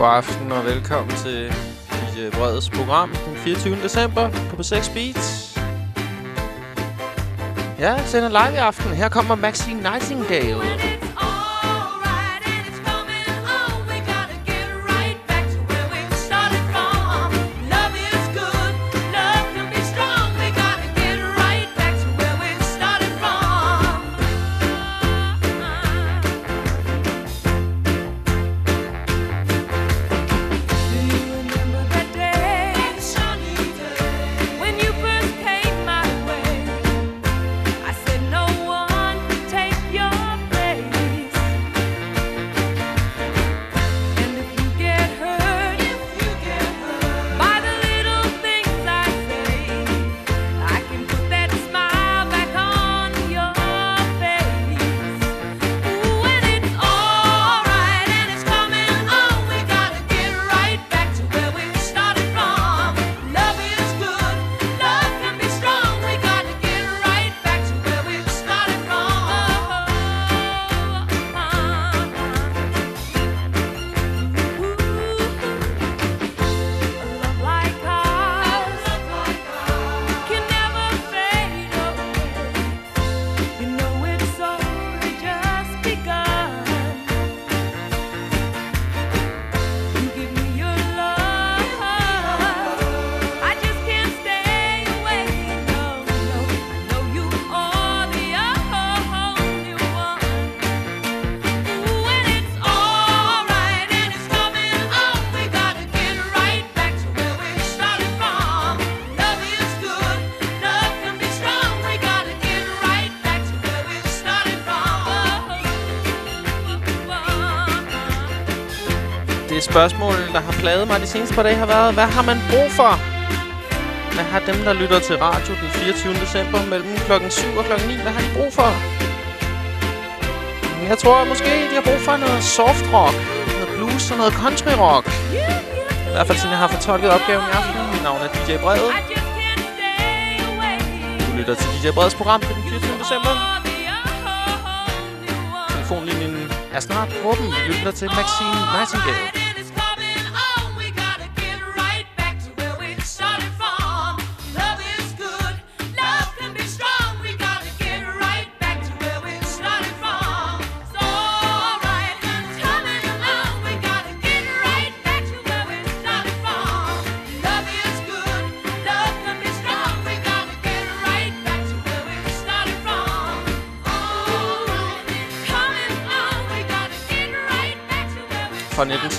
God aften og velkommen til DJ øh, Breds program den 24. december på P6 Beats. Ja, sender live i aften. Her kommer Maxine Nightingale. Spørgsmål, der har plaget mig de seneste par dage, har været, hvad har man brug for? Hvad har dem, der lytter til radio den 24. december mellem klokken 7 og klokken 9, hvad har de brug for? Jeg tror måske, de har brug for noget soft rock, noget blues og noget country rock. I hvert fald siden jeg har fortolket opgaven i aften. Mit navn er DJ Brede. Du lytter til DJ Bredes program den 24. december. Telefonlinjen er snart åben. Vi lytter til Maxine Nightingale.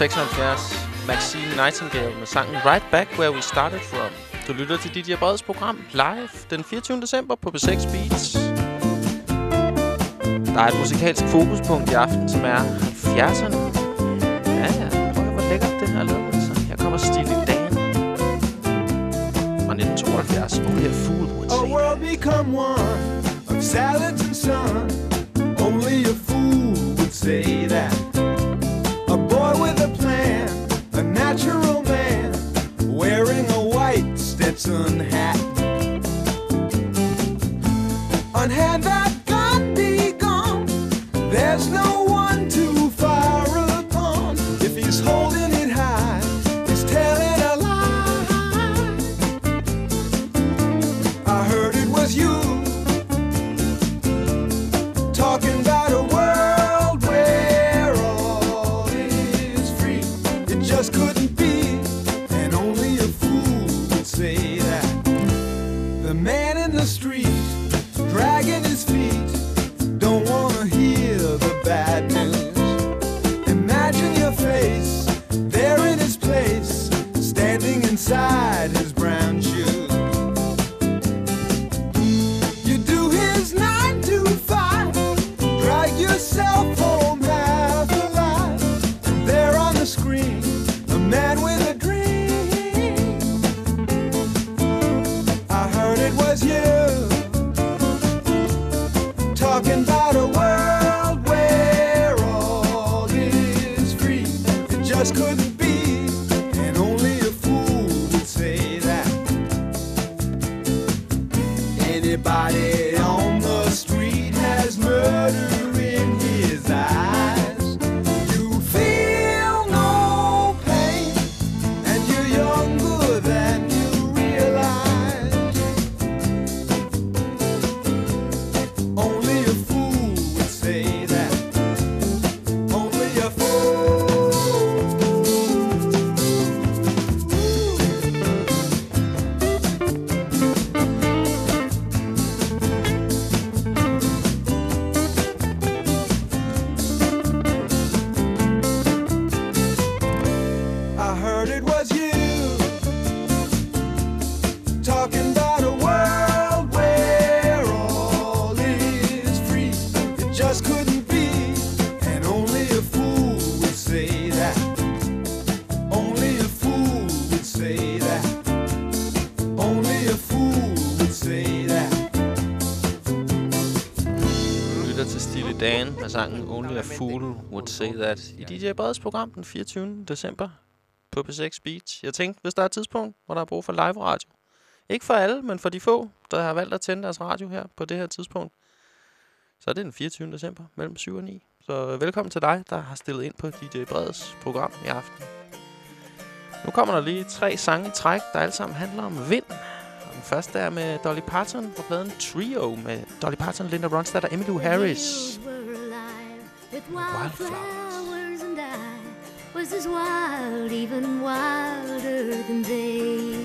76, Maxine Nightingale med sangen Right Back Where We Started From. Du lytter til Didier Breds program live den 24. december på B6 Beats. Der er et musikalsk fokuspunkt i aften, som er 70'erne. There's no sangen Only a Fool Would Say That i DJ Breds program den 24. december på P6 Beach. Jeg tænkte, hvis der er et tidspunkt, hvor der er brug for live radio. Ikke for alle, men for de få, der har valgt at tænde deres radio her på det her tidspunkt. Så er det den 24. december mellem 7 og 9. Så velkommen til dig, der har stillet ind på DJ Breds program i aften. Nu kommer der lige tre sange i træk, der alle sammen handler om vind. Og den første er med Dolly Parton fra pladen Trio med Dolly Parton, Linda Ronstadt og Emmylou Harris. Wildflowers and I was as wild, even wilder than they.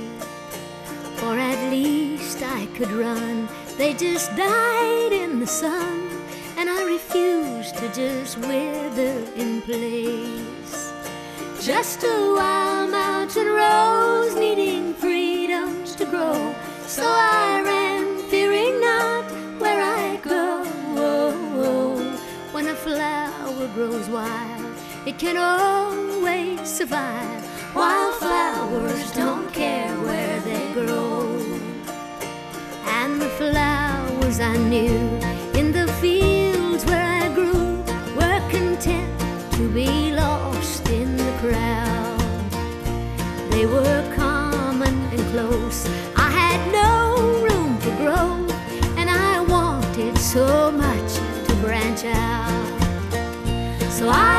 Or at least I could run. They just died in the sun, and I refused to just wither in place. Just a wild mountain rose needing freedoms to grow. So I ran, grows wild, it can always survive. Wildflowers don't care where they grow. And the flowers I knew in the fields where I grew were content to be lost in the crowd. They were common and close. I had no room for growth, and I wanted so much. So I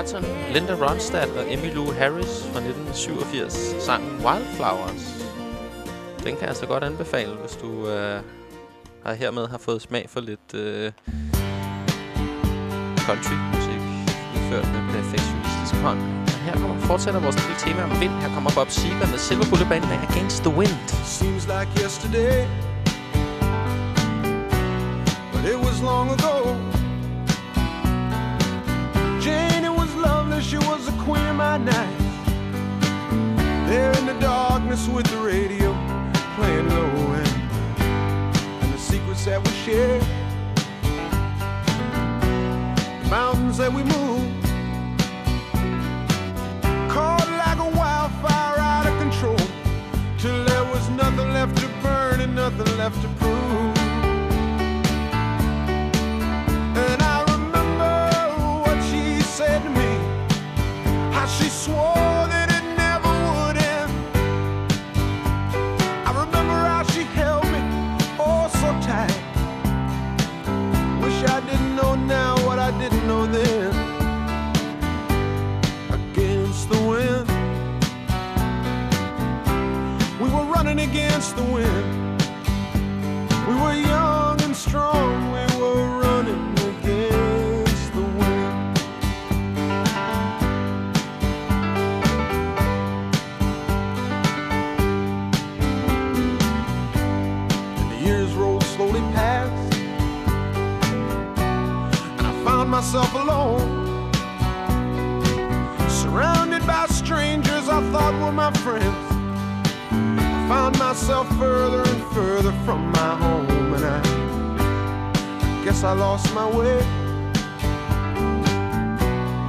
med Linda Ronstadt og Emmylou Harris fra 1987. Sangen Wildflowers. Den kan jeg så godt anbefale, hvis du øh, har hermed har fået smag for lidt øh, countrymusik udført med perfektionistisk hånd. Og her kommer, fortsætter vores lille tema om vind. Her kommer Bob Seger med Silver Bullet Band med Against the Wind. Seems like yesterday, but it was long ago. Night. There in the darkness with the radio playing low end, and the secrets that we shared, the mountains that we move. caught like a wildfire out of control till there was nothing left to burn and nothing left to prove. Swore that it never would end. I remember how she held me oh so tight. Wish I didn't know now what I didn't know then. Against the wind. We were running against the wind. Myself alone. Surrounded by strangers I thought were my friends. I found myself further and further from my home, and I guess I lost my way.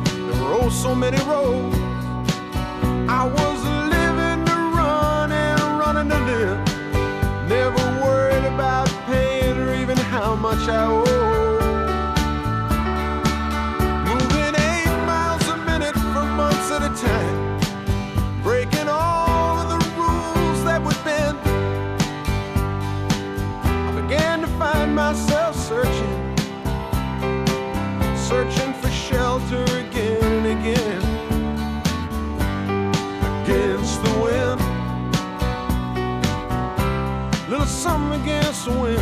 There were oh so many roads. I was living to run and running to live. Never worried about paying or even how much I owe. sont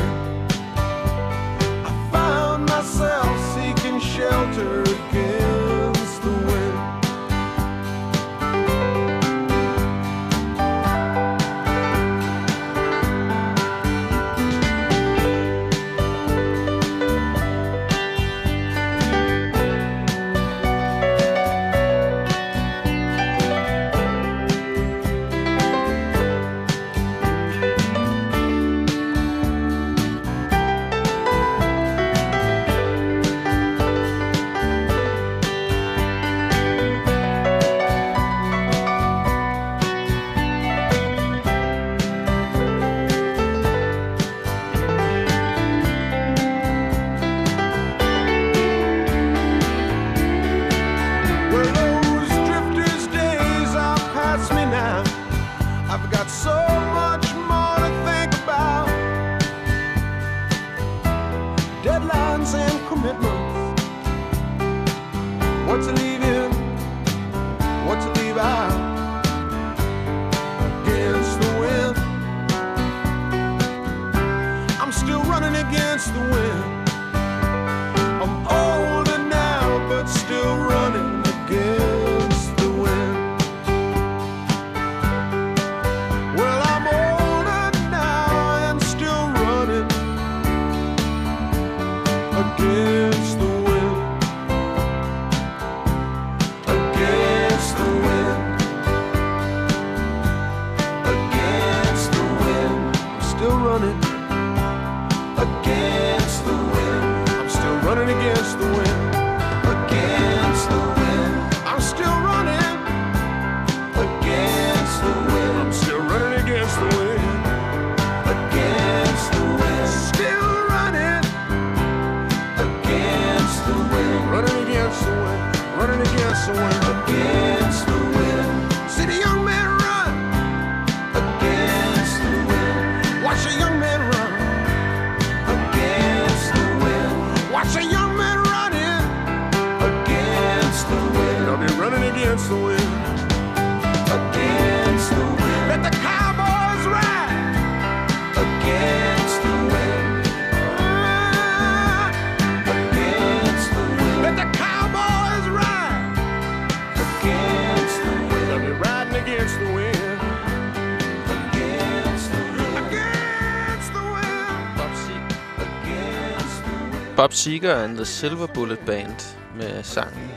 Bob Seger and the Silver Bullet Band med sangen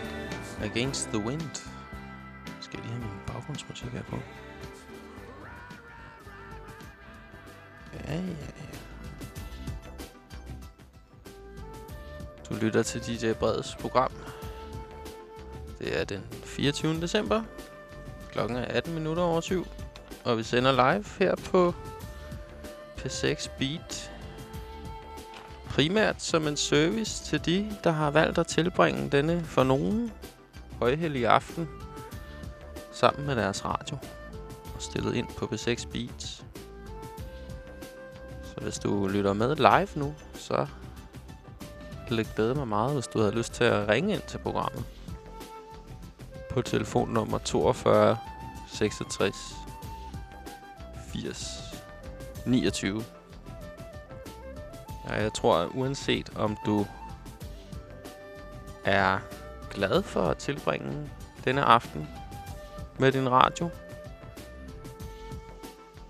Against the Wind. Skal jeg lige have min baggrundsmusik her på? Ja, ja, ja. Du lytter til DJ Breds program. Det er den 24. december. Klokken er 18 minutter over 7. Og vi sender live her på P6 Beat primært som en service til de, der har valgt at tilbringe denne for nogen højhellige aften sammen med deres radio og stillet ind på B6 Beats. Så hvis du lytter med live nu, så ville det glæde mig meget, hvis du havde lyst til at ringe ind til programmet på telefonnummer 42 66 80 29. Og jeg tror, at uanset om du er glad for at tilbringe denne aften med din radio,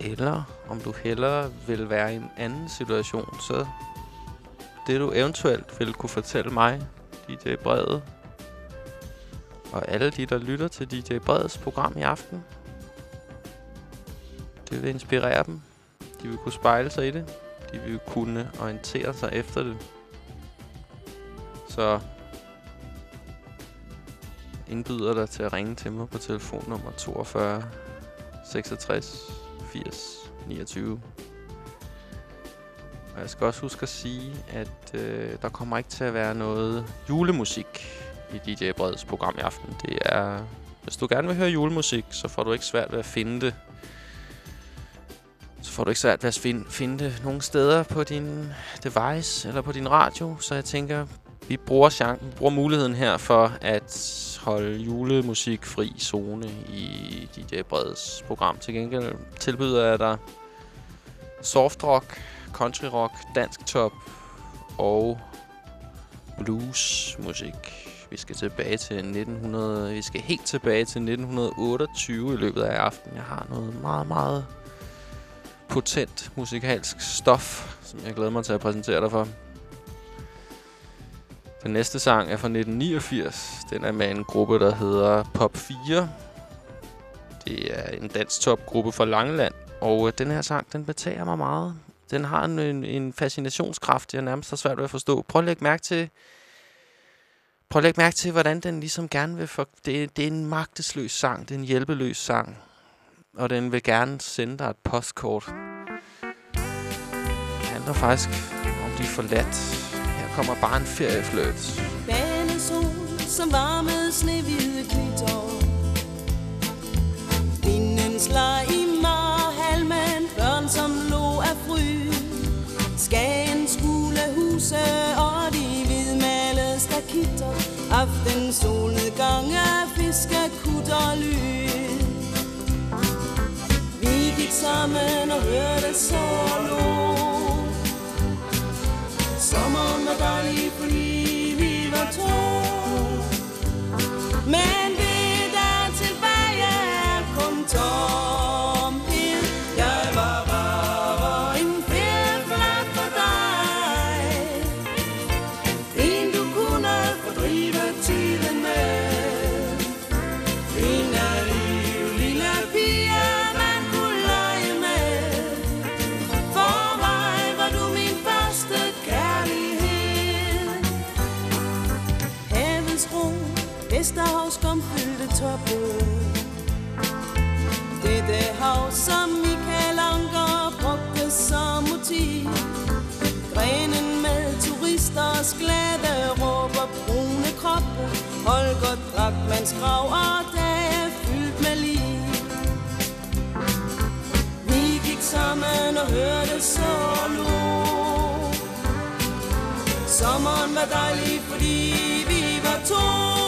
eller om du hellere vil være i en anden situation, så det du eventuelt vil kunne fortælle mig, DJ Brede, og alle de, der lytter til DJ Breds program i aften, det vil inspirere dem. De vil kunne spejle sig i det. De vil kunne orientere sig efter det. Så indbyder dig til at ringe til mig på telefonnummer 42 66 80 29. Og jeg skal også huske at sige, at øh, der kommer ikke til at være noget julemusik i DJ Breds program i aften. Det er... Hvis du gerne vil høre julemusik, så får du ikke svært ved at finde det. Så får du ikke svært ved at finde, finde det nogle steder på din device eller på din radio. Så jeg tænker, vi bruger, chancen, vi bruger muligheden her for at holde julemusik fri zone i DJ øh, Breds program. Til gengæld tilbyder jeg dig soft rock, country rock, dansk top og blues musik. Vi skal tilbage til 1900, vi skal helt tilbage til 1928 i løbet af aftenen. Jeg har noget meget, meget potent musikalsk stof, som jeg glæder mig til at præsentere dig for. Den næste sang er fra 1989. Den er med en gruppe, der hedder Pop 4. Det er en dansk topgruppe fra Langeland. Og øh, den her sang, den betager mig meget. Den har en, en, en fascinationskraft, jeg nærmest har svært ved at forstå. Prøv at lægge mærke til, prøv at lægge mærke til, hvordan den ligesom gerne vil... For, det, det er en magtesløs sang, det er en hjælpeløs sang. Og den vil gerne sende dig et postkort. Det handler faktisk om de er forladt. Her kommer bare en feriefløjt. Bagende som varmede snehvide klitter. Vindens leg i marhalmen, børn som lå af fry Skagens gule huse og de hvidmalede stakitter Aften solnedgang af fiskekutter lyd Vi gik sammen og hørte solo Sommeren var dejlig, fordi vi var to. Men det der tilbage er kun tår. Sommeren var dejlig, fordi vi var to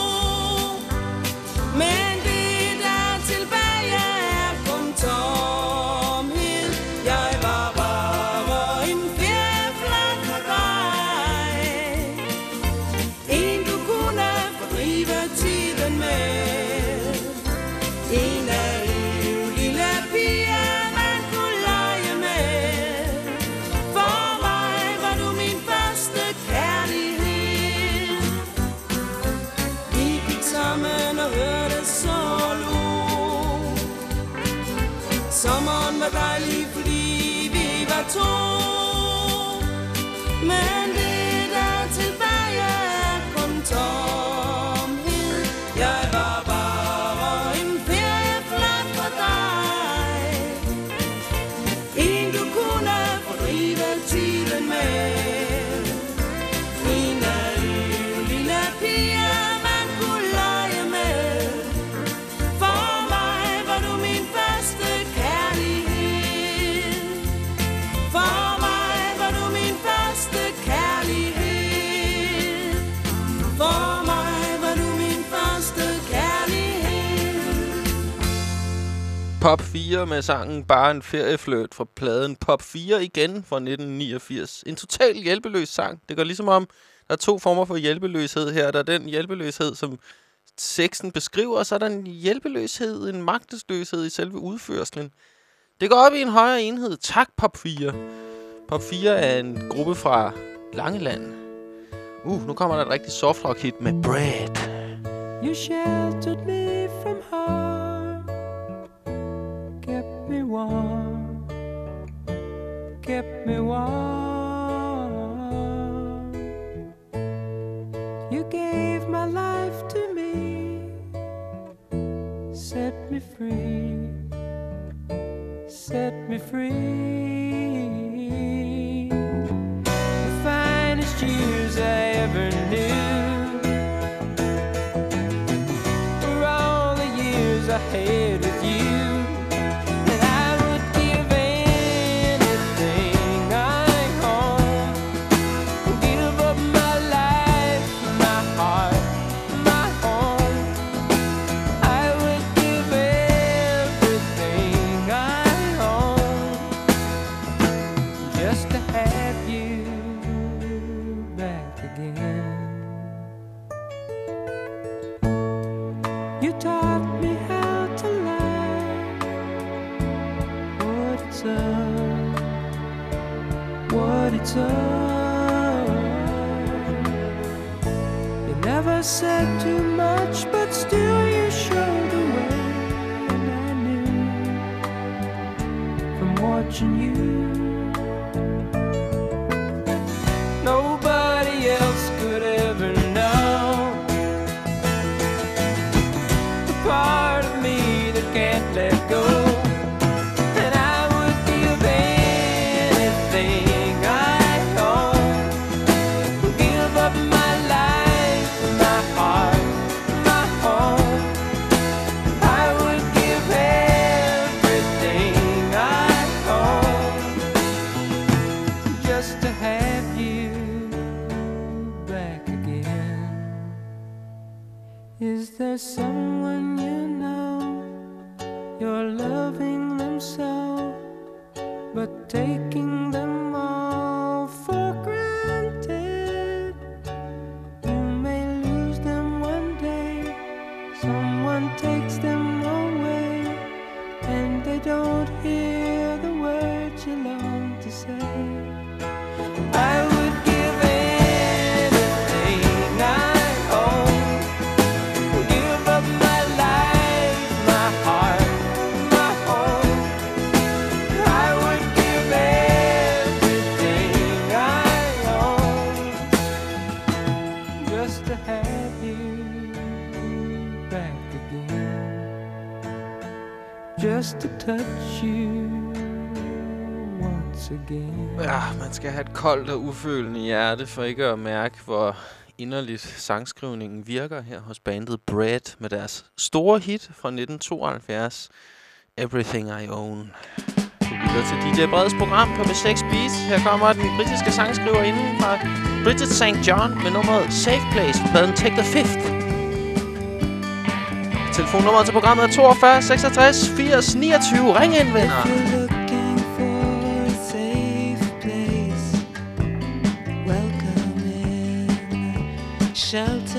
4 med sangen Bare en feriefløt fra pladen Pop 4 igen fra 1989. En total hjælpeløs sang. Det går ligesom om, der er to former for hjælpeløshed her. Der er den hjælpeløshed, som sexen beskriver, og så er der en hjælpeløshed, en magtesløshed i selve udførslen. Det går op i en højere enhed. Tak, Pop 4. Pop 4 er en gruppe fra Langeland. Uh, nu kommer der et rigtig soft rock hit med Bread. You sheltered me from harm, warm, kept me warm. You gave my life to me, set me free, set me free. The finest years I ever knew for all the years I had it's up, what it's up. You never said too much, but still you showed summer koldt og ufølende hjerte for ikke at mærke, hvor inderligt sangskrivningen virker her hos bandet Bread med deres store hit fra 1972, Everything I Own. Du lytter til DJ Breds program på B6 Beats. Her kommer den britiske sangskriver inden fra Bridget St. John med nummeret Safe Place på pladen Take the Fifth. Telefonnummeret til programmet er 42 66 80 29. Ring ind, venner. Shelter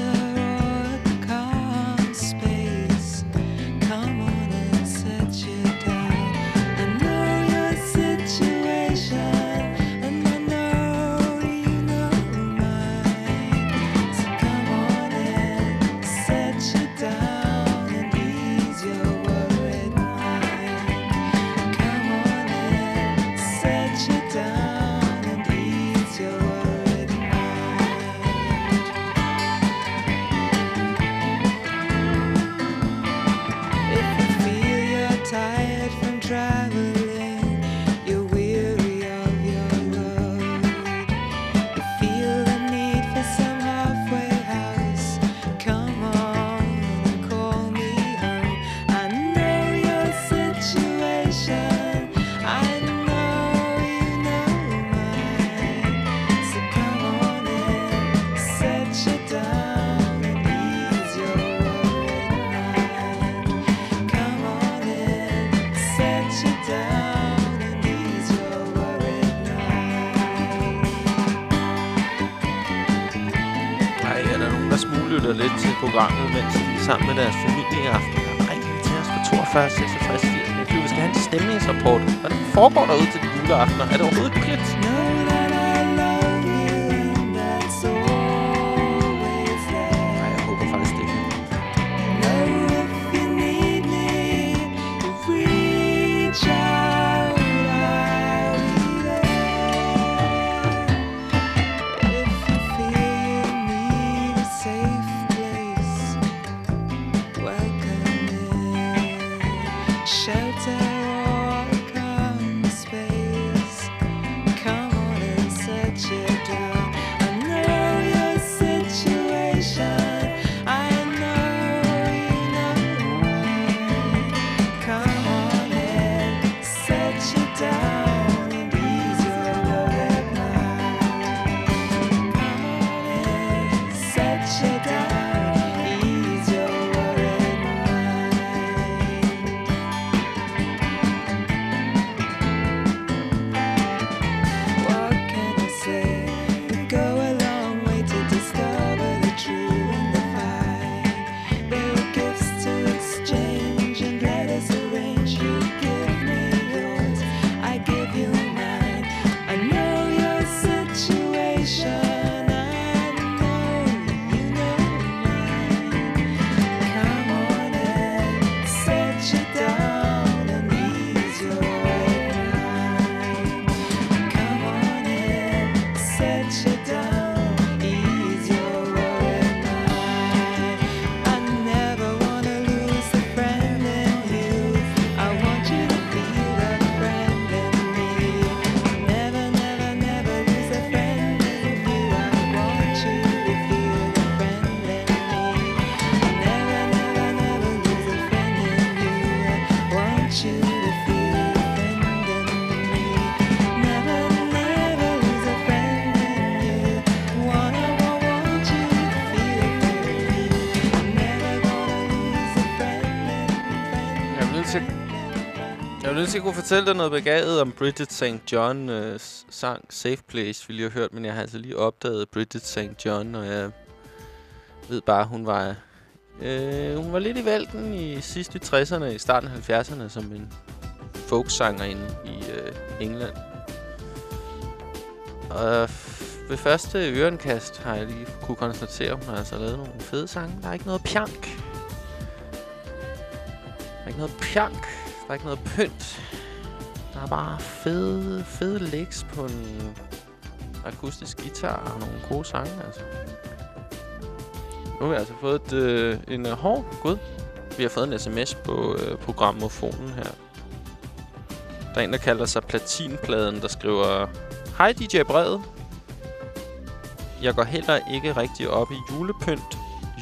lytter lidt til programmet, mens de er sammen med deres familie i aften. Ring lige til os på 42 66 80. Vi skal have en stemningsrapport. Hvordan foregår der ud til de juleaftener? Er det overhovedet hyggeligt? Ja. Jeg er nødt til at kunne fortælle dig noget begavet om Bridget St. John øh, sang Safe Place, vi lige har hørt, men jeg har altså lige opdaget Bridget St. John, og jeg ved bare, hun var øh, hun var lidt i vælten i sidste 60'erne, i starten af 70'erne, som en folksangerinde i øh, England. Og ved første ørenkast har jeg lige kunne konstatere, at hun har altså lavet nogle fede sange. Der er ikke noget pjank. Der er ikke noget pjank. Der er ikke noget pynt. Der er bare fede, fede licks på en akustisk guitar og nogle gode sange, altså. Nu har vi altså fået et, øh, en... Øh, hård gud. Vi har fået en sms på øh, programmofonen her. Der er en, der kalder sig Platinpladen, der skriver... Hej DJ Brede. Jeg går heller ikke rigtig op i julepynt,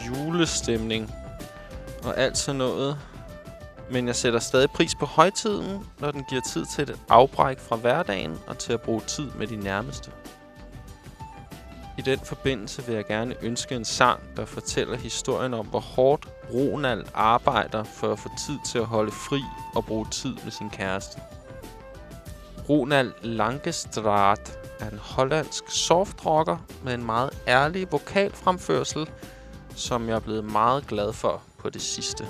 julestemning og alt sådan noget. Men jeg sætter stadig pris på højtiden, når den giver tid til et afbræk fra hverdagen og til at bruge tid med de nærmeste. I den forbindelse vil jeg gerne ønske en sang, der fortæller historien om, hvor hårdt Ronald arbejder for at få tid til at holde fri og bruge tid med sin kæreste. Ronald Langestraat er en hollandsk softrocker med en meget ærlig vokalfremførsel, som jeg er blevet meget glad for på det sidste.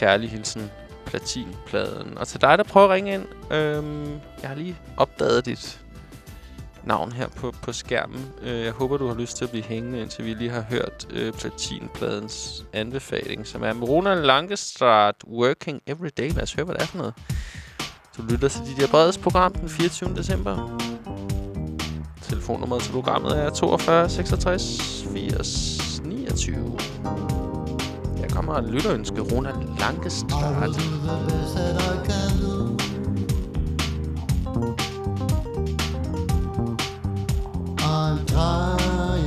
Kærlig hilsen, Platinpladen. Og til dig, der prøver at ringe ind, øhm, jeg har lige opdaget dit navn her på, på skærmen. Øh, jeg håber, du har lyst til at blive hængende, indtil vi lige har hørt øh, Platinpladens anbefaling, som er med Ronald Working Every Day. Lad os høre, hvad det er for noget. Du lytter til dit Breds program den 24. december. Telefonnummeret til programmet er 42 66 80 29. Jeg kommer og lytterønske Ronald Langestraat. I'm trying.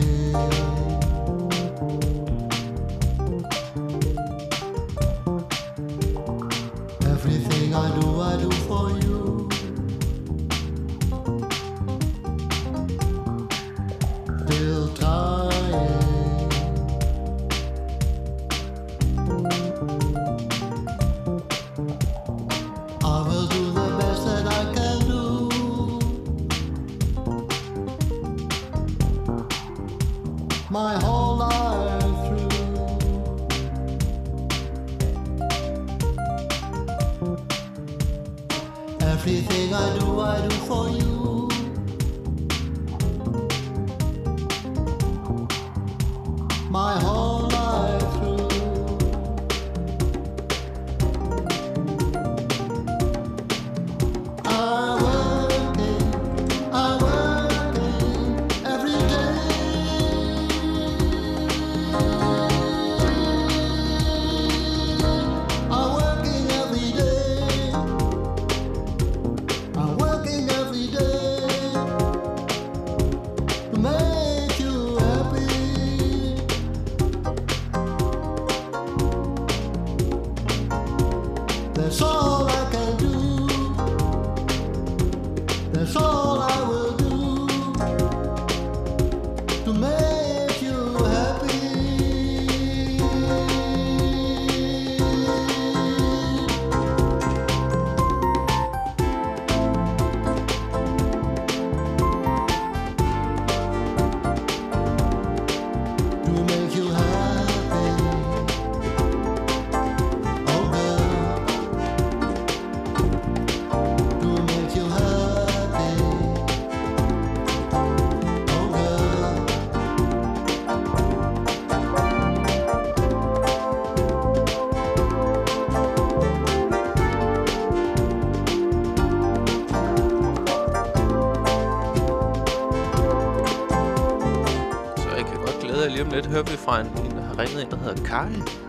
Ringet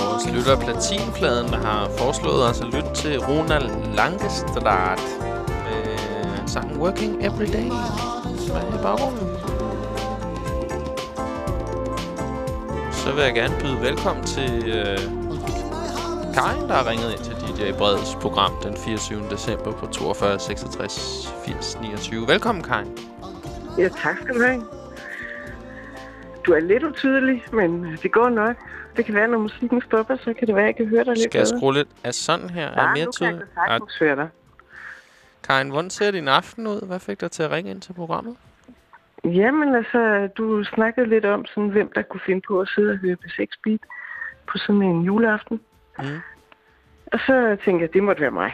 vores lytter Platinpladen, der har foreslået os at lytte til Ronald Langestrat med sangen Working Every Day. Hvad er i baggrunden? Så vil jeg gerne byde velkommen til øh, Karin, der har ringet ind til DJ Breds program den 24. december på 42 66 80 29. Velkommen, Karin. Ja, tak skal du have. Du er lidt utydelig, men det går nok. Det kan være, når musikken stopper, så kan det være, at jeg kan høre dig lidt Skal jeg skrue lidt af sådan her? Ja, er mere nu kan jeg sagtens høre dig. Karin, hvordan ser din aften ud? Hvad fik dig til at ringe ind til programmet? Jamen altså, du snakkede lidt om, sådan, hvem der kunne finde på at sidde og høre på 6 beat på sådan en juleaften. Mm. Og så tænkte jeg, det måtte være mig.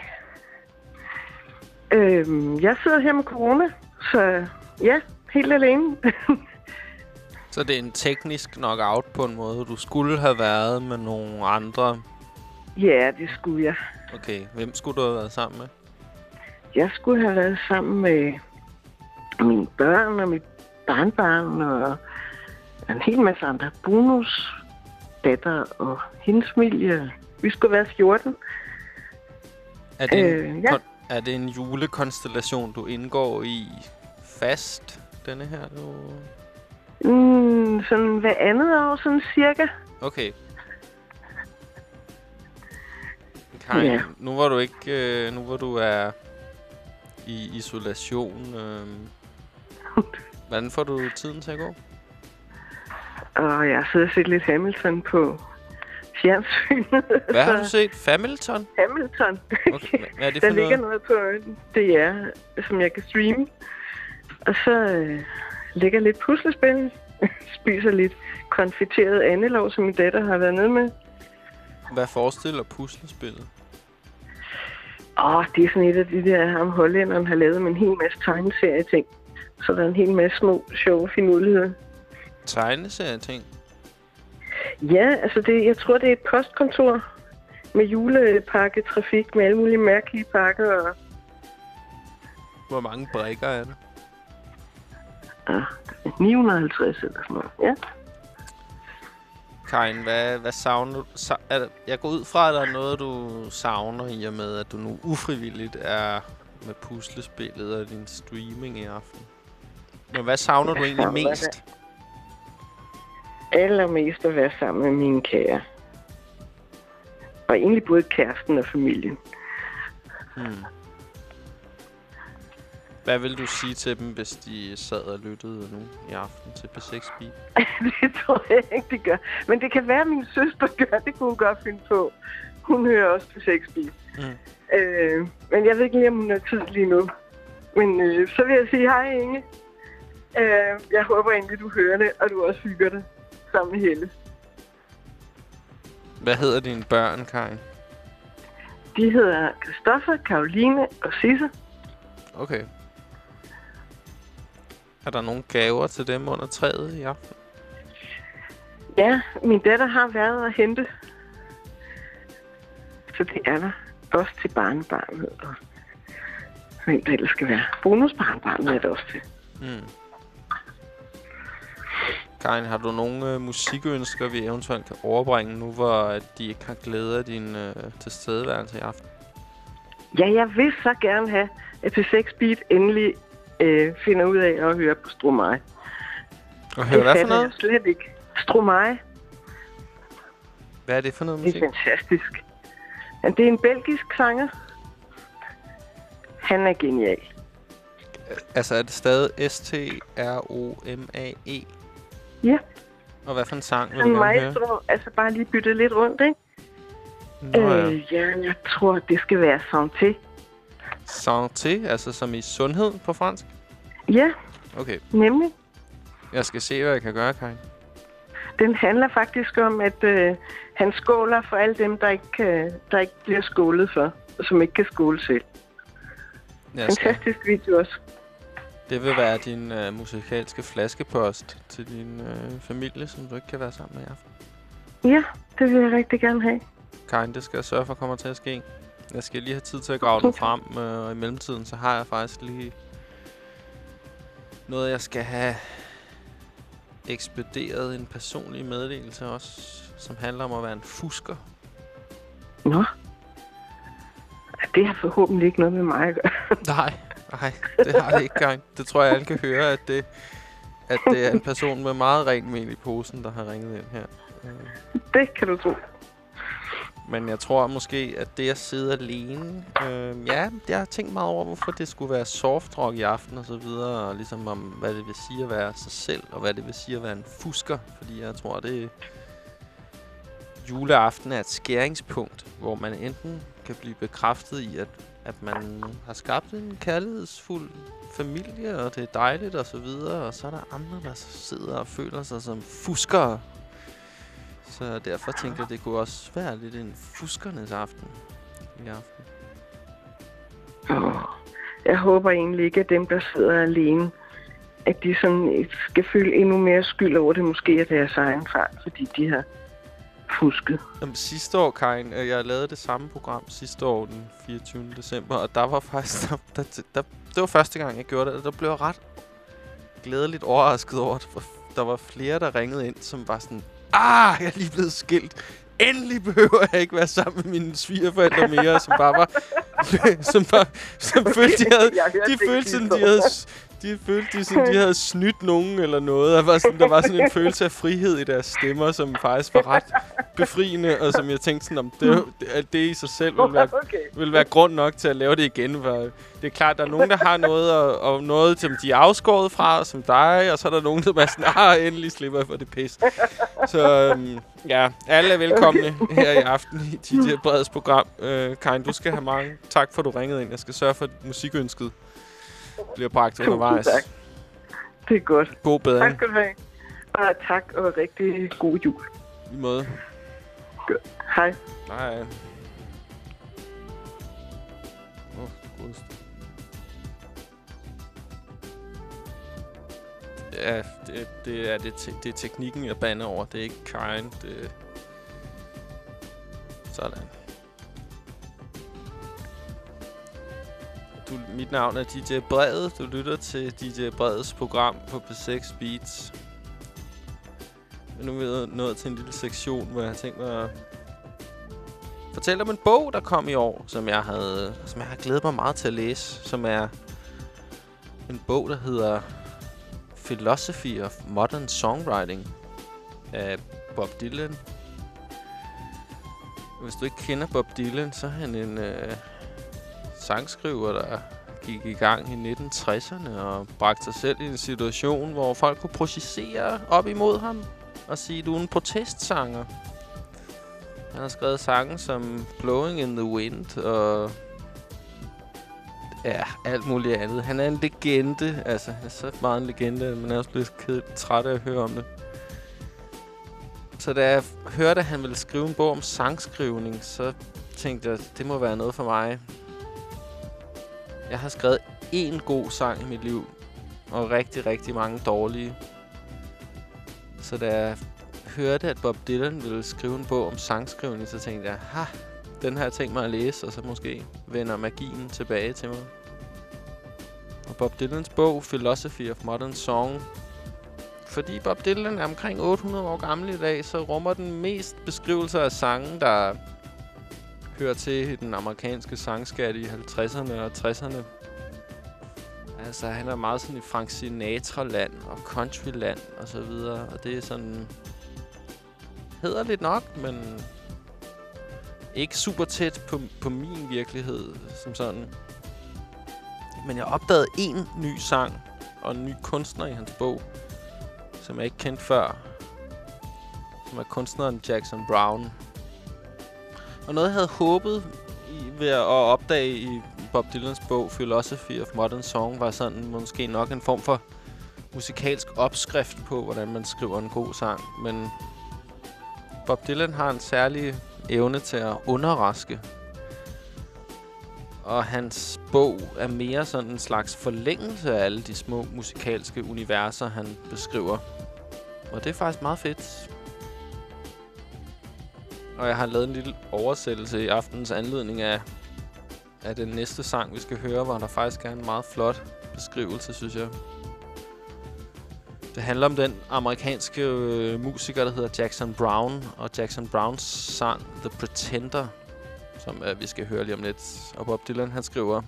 Øhm, jeg sidder her med corona, så ja, helt alene. Så det er en teknisk knockout på en måde. Du skulle have været med nogle andre. ja, det skulle jeg. Okay, hvem skulle du have været sammen med? Jeg skulle have været sammen med mine børn og mit barnbarn og en hel masse andre. Bonus, datter og hendes familie. Vi skulle være 14. Er det, en, Øh, ja. kon- er det en julekonstellation, du indgår i fast, denne her? Du... Mm, sådan hver andet år, sådan cirka. Okay. Karin, Ja. nu hvor du ikke, øh, nu hvor du er i isolation, øh, hvordan får du tiden til at gå? Og jeg sidder og set lidt Hamilton på fjernsynet. Hvad har du set? Familton? Hamilton. Okay, hvad er det Der for ligger noget? noget på DR, som jeg kan streame. Og så øh, lægger lidt puslespil. Spiser lidt konfiteret andelov, som min datter har været nede med. Hvad forestiller puslespillet? Åh, det er sådan et af de der, ham hollænderen har lavet med en hel masse tegneserie-ting. Så der er en hel masse små, sjove finurligheder. Tegneserie-ting? Ja, altså det, jeg tror, det er et postkontor med julepakketrafik med alle mulige mærkelige pakker. Og, Hvor mange brækker er det? Ah, 950 eller sådan noget. Ja. Karin, hvad, hvad savner du? Sa- er, der- jeg går ud fra, at der er noget, du savner i og med, at du nu ufrivilligt er med puslespillet og din streaming i aften. Men hvad savner du egentlig savner mest? Allermest at være sammen med mine kære. Og egentlig både kæresten og familien. Hmm. Hvad vil du sige til dem, hvis de sad og lyttede nu i aften til P6 Beat? det tror jeg ikke, det gør. Men det kan være, at min søster gør. Det kunne hun godt finde på. Hun hører også på sexbil. Mm. Øh, men jeg ved ikke lige, om hun har tid lige nu. Men øh, så vil jeg sige hej, Inge. Øh, jeg håber egentlig, du hører det, og du også hygger det sammen med Helle. Hvad hedder dine børn, Karin? De hedder Christoffer, Karoline og Sisse. Okay. Er der nogle gaver til dem under træet i aften? Ja, min datter har været at hente. Så det er der. Også til barnebarnet. Og hvem der ellers skal være. Bonusbarnebarnet er det også til. Mm. Karin, har du nogle øh, musikønsker, vi eventuelt kan overbringe nu, hvor at de ikke har glæde af din øh, tilstedeværelse i aften? Ja, jeg vil så gerne have, at P6 Beat endelig øh, finder ud af at høre på Stromae. Og hør, hvad for noget? jeg slet ikke. Stromae, Hvad er det for noget det er musik? fantastisk. Men det er en belgisk sanger. Han er genial. Altså, er det stadig S-T-R-O-M-A-E? Ja, Og hvad for en sang vil du gerne høre? maestro. Altså bare lige bytte lidt rundt, ikke? Nå, ja. Øh, ja, jeg tror, det skal være santé. Santé, altså som i sundhed på fransk? Ja, Okay, nemlig. jeg skal se, hvad jeg kan gøre, Karin. Den handler faktisk om, at øh, han skåler for alle dem, der ikke, øh, der ikke bliver skålet for, og som ikke kan skåle selv. Jeg skal. Fantastisk video også. Det vil være din øh, musikalske flaskepost til din øh, familie, som du ikke kan være sammen med i aften. Ja, det vil jeg rigtig gerne have. Karin, det skal jeg sørge for kommer til at ske. Jeg skal lige have tid til at grave den frem, øh, og i mellemtiden, så har jeg faktisk lige noget, jeg skal have ekspederet en personlig meddelelse også, som handler om at være en fusker. Nå. Det har forhåbentlig ikke noget med mig at gøre. Nej, nej, det har det ikke gang. Det tror jeg, alle kan høre, at det, at det er en person med meget rent mel i posen, der har ringet ind her. Øh, Det kan du tro. Men jeg tror måske, at det at sidde alene... Øh, ja, jeg har tænkt meget over, hvorfor det skulle være soft rock i aften og så videre. Og ligesom om, hvad det vil sige at være sig selv, og hvad det vil sige at være en fusker. Fordi jeg tror, det juleaften er et skæringspunkt, hvor man enten kan blive bekræftet i, at, at man har skabt en kærlighedsfuld familie, og det er dejligt og så videre. Og så er der andre, der sidder og føler sig som fuskere. Så derfor tænkte jeg, det kunne også være lidt en fuskernes aften i aften. Åh, Jeg håber egentlig ikke, at dem, der sidder alene, at de sådan skal føle endnu mere skyld over det, måske er deres egen fejl, fordi de har fusket. Jamen, sidste år, Karin, øh, jeg lavede det samme program sidste år, den 24. december, og der var faktisk, der, der, der, det var første gang, jeg gjorde det, og der blev jeg ret glædeligt overrasket over, at der var flere, der ringede ind, som var sådan, ah, jeg er lige blevet skilt. Endelig behøver jeg ikke være sammen med mine svigerforældre mere, som bare var, som, bare, som følte, de havde, de følte sådan, de havde, de følte, de, sådan, de havde snydt nogen eller noget. Der var, sådan, der var sådan en følelse af frihed i deres stemmer, som faktisk var ret befriende, og som jeg tænkte sådan, om det, at det i sig selv ville være, Okay. ville være grund nok til at lave det igen. For det er klart, der er nogen, der har noget, og, og noget, som de er afskåret fra, som dig, og så er der nogen, som er sådan, ah, endelig slipper jeg for det pis. Så øhm, ja, alle er velkomne her i aften i DJ Breds program. Øh, Karin, du skal have mange tak for, du ringede ind. Jeg skal sørge for, musikønsket bliver bragt Tusind undervejs. tak. Det er godt. God Tak bedring skal du have. Og tak, og rigtig god jul. i måde. Hej. Nej. Åh, oh, godeste. Ja, det, det er det, te- det er teknikken, jeg bander over. Det er ikke Karin. Det Sådan. Du, mit navn er DJ Brede. Du lytter til DJ Bredes program på P6 Beats. nu er vi nået til en lille sektion, hvor jeg har tænkt mig at fortælle om en bog, der kom i år, som jeg, havde, som jeg har glædet mig meget til at læse, som er en bog, der hedder Philosophy of Modern Songwriting af Bob Dylan. Hvis du ikke kender Bob Dylan, så er han en øh, sangskriver, der gik i gang i 1960'erne og bragte sig selv i en situation, hvor folk kunne processere op imod ham og sige, du er en protestsanger. Han har skrevet sange som Blowing in the Wind og ja, alt muligt andet. Han er en legende. Altså, han er så meget en legende, at man er også lidt kedeligt træt af at høre om det. Så da jeg hørte, at han ville skrive en bog om sangskrivning, så tænkte jeg, det må være noget for mig. Jeg har skrevet én god sang i mit liv, og rigtig, rigtig mange dårlige. Så da jeg hørte, at Bob Dylan ville skrive en bog om sangskrivning, så tænkte jeg, ha, den har jeg tænkt mig at læse, og så måske vender magien tilbage til mig. Og Bob Dylans bog, Philosophy of Modern Song, fordi Bob Dylan er omkring 800 år gammel i dag, så rummer den mest beskrivelser af sange, der hører til i den amerikanske sangskat i 50'erne og 60'erne. Altså, han er meget sådan i Frank Sinatra-land og countryland og så videre. Og det er sådan... Hedder lidt nok, men ikke super tæt på, på min virkelighed som sådan. Men jeg opdagede en ny sang og en ny kunstner i hans bog, som jeg ikke kendte før. Som er kunstneren Jackson Brown. Og noget, jeg havde håbet i, ved at opdage i Bob Dylans bog Philosophy of Modern Song, var sådan måske nok en form for musikalsk opskrift på, hvordan man skriver en god sang. Men Bob Dylan har en særlig evne til at underraske. Og hans bog er mere sådan en slags forlængelse af alle de små musikalske universer, han beskriver. Og det er faktisk meget fedt. Og jeg har lavet en lille oversættelse i aftens anledning af, af den næste sang, vi skal høre, hvor der faktisk er en meget flot beskrivelse, synes jeg. Det handler om den amerikanske øh, musiker, der hedder Jackson Brown, og Jackson Browns sang The Pretender, som øh, vi skal høre lige om lidt. Og Bob Dylan, han skriver...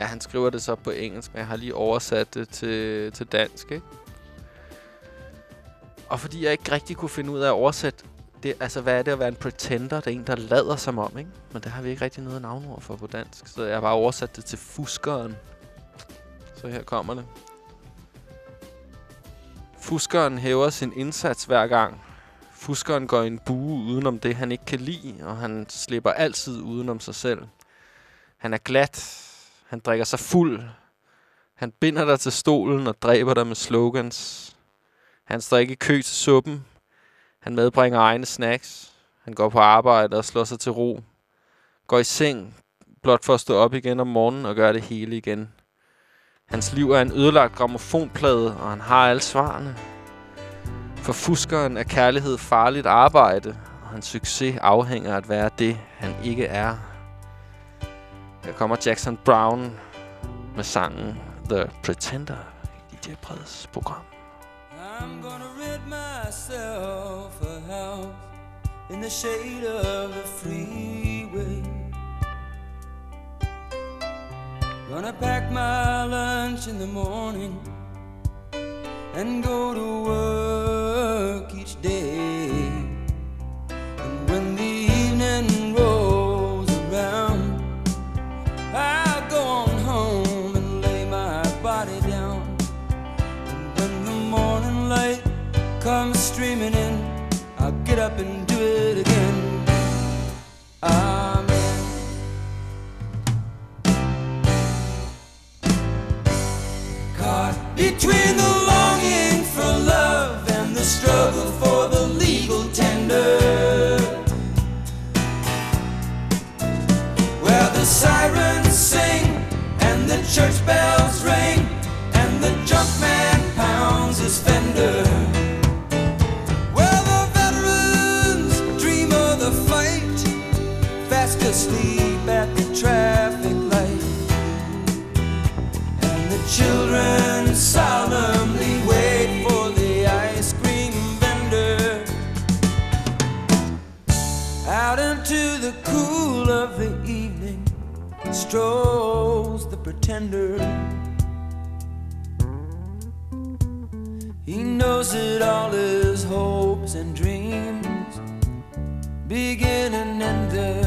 Ja, han skriver det så på engelsk, men jeg har lige oversat det til, til dansk, ikke? Og fordi jeg ikke rigtig kunne finde ud af at oversætte det, altså hvad er det at være en pretender? Det er en, der lader som om, ikke? Men det har vi ikke rigtig noget navnord for på dansk. Så jeg har bare oversat det til fuskeren. Så her kommer det. Fuskeren hæver sin indsats hver gang. Fuskeren går i en bue udenom det, han ikke kan lide, og han slipper altid udenom sig selv. Han er glat. Han drikker sig fuld. Han binder dig til stolen og dræber dig med slogans. Han står ikke i kø til suppen. Han medbringer egne snacks. Han går på arbejde og slår sig til ro. Går i seng, blot for at stå op igen om morgenen og gøre det hele igen. Hans liv er en ødelagt gramofonplade, og han har alle svarene. For fuskeren er kærlighed farligt arbejde, og hans succes afhænger af at være det, han ikke er. Her kommer Jackson Brown med sangen The Pretender i DJ Breds program. I'm gonna myself a house in the shade of the freeway. Gonna pack my lunch in the morning and go to work each day. Between the longing for love and the struggle for the legal tender. Where the sirens sing and the church bells pretender. He knows that all his hopes and dreams begin and end there.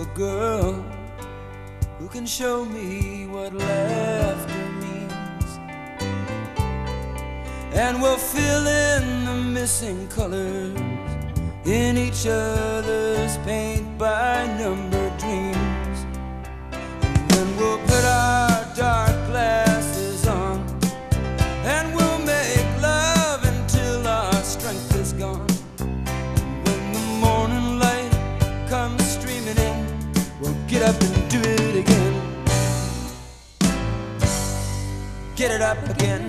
A girl who can show me what laughter means. And we'll fill in the missing colors in each other's paint by number dreams. And then we'll put our Get it up again.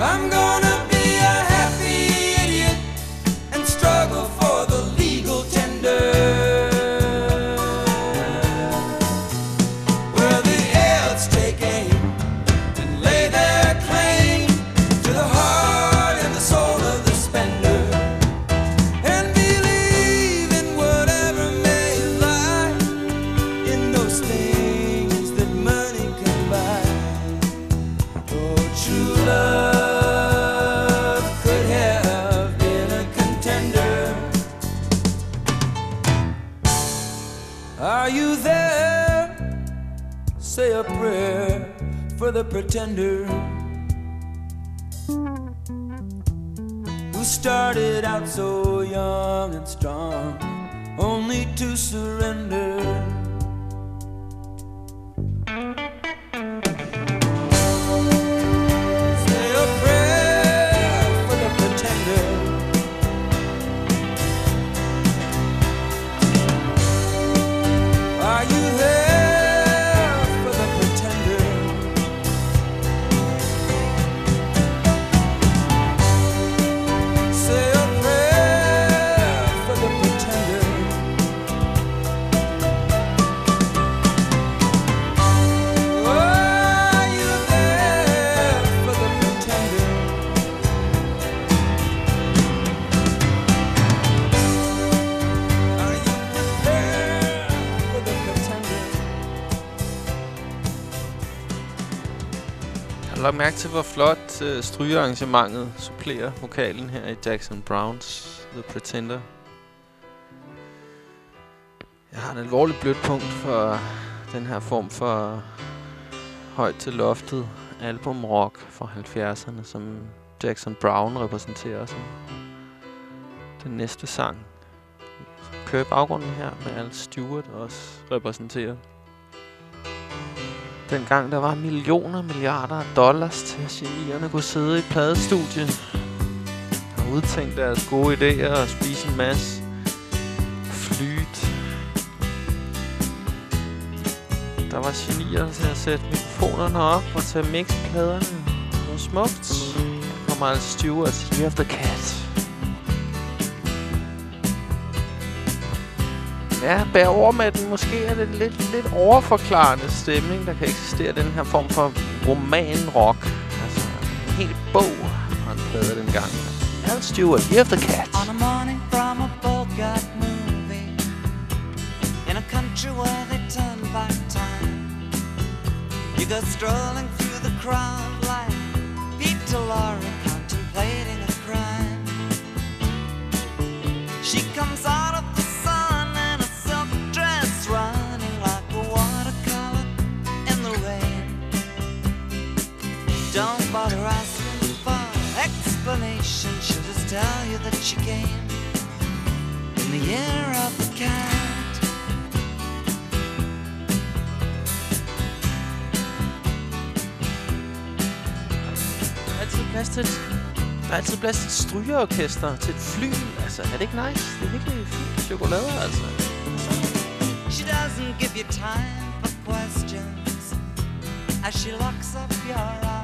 I'm gonna the pretender who started out so young and strong, only to surrender. Lagt mærke til, hvor flot øh, strygearrangementet supplerer vokalen her i Jackson Browns The Pretender? Jeg har en alvorlig blødt punkt for den her form for højt til loftet albumrock fra 70'erne, som Jackson Brown repræsenterer som den næste sang. Kører i baggrunden her med Al Stewart også repræsenterer. Dengang der var millioner milliarder af dollars til at genierne kunne sidde i et pladestudie og udtænke deres gode idéer og spise en masse flyt. Der var genier til at sætte mikrofonerne op og tage mixpladerne. Det var smukt. Der kommer Al Stewart, You Have the Cat. Ja, bær over med den. Måske er det lidt, lidt overforklarende stemning, der kan eksistere den her form for roman-rock. Altså, en hel bog har han plade dengang. Al Stewart, You Have the Cat. On a morning from a Bogart movie In a country where they turn back time You go strolling through the crowd like Peter Laura contemplating a crime She comes out bother asking for explanation. She'll just tell you that she came in the year of the cat. Der er altid plads til et strygeorkester, til et fly. Altså, er det ikke nice? Det er virkelig fint chokolade, altså. She doesn't give you time for questions as she locks up your eyes.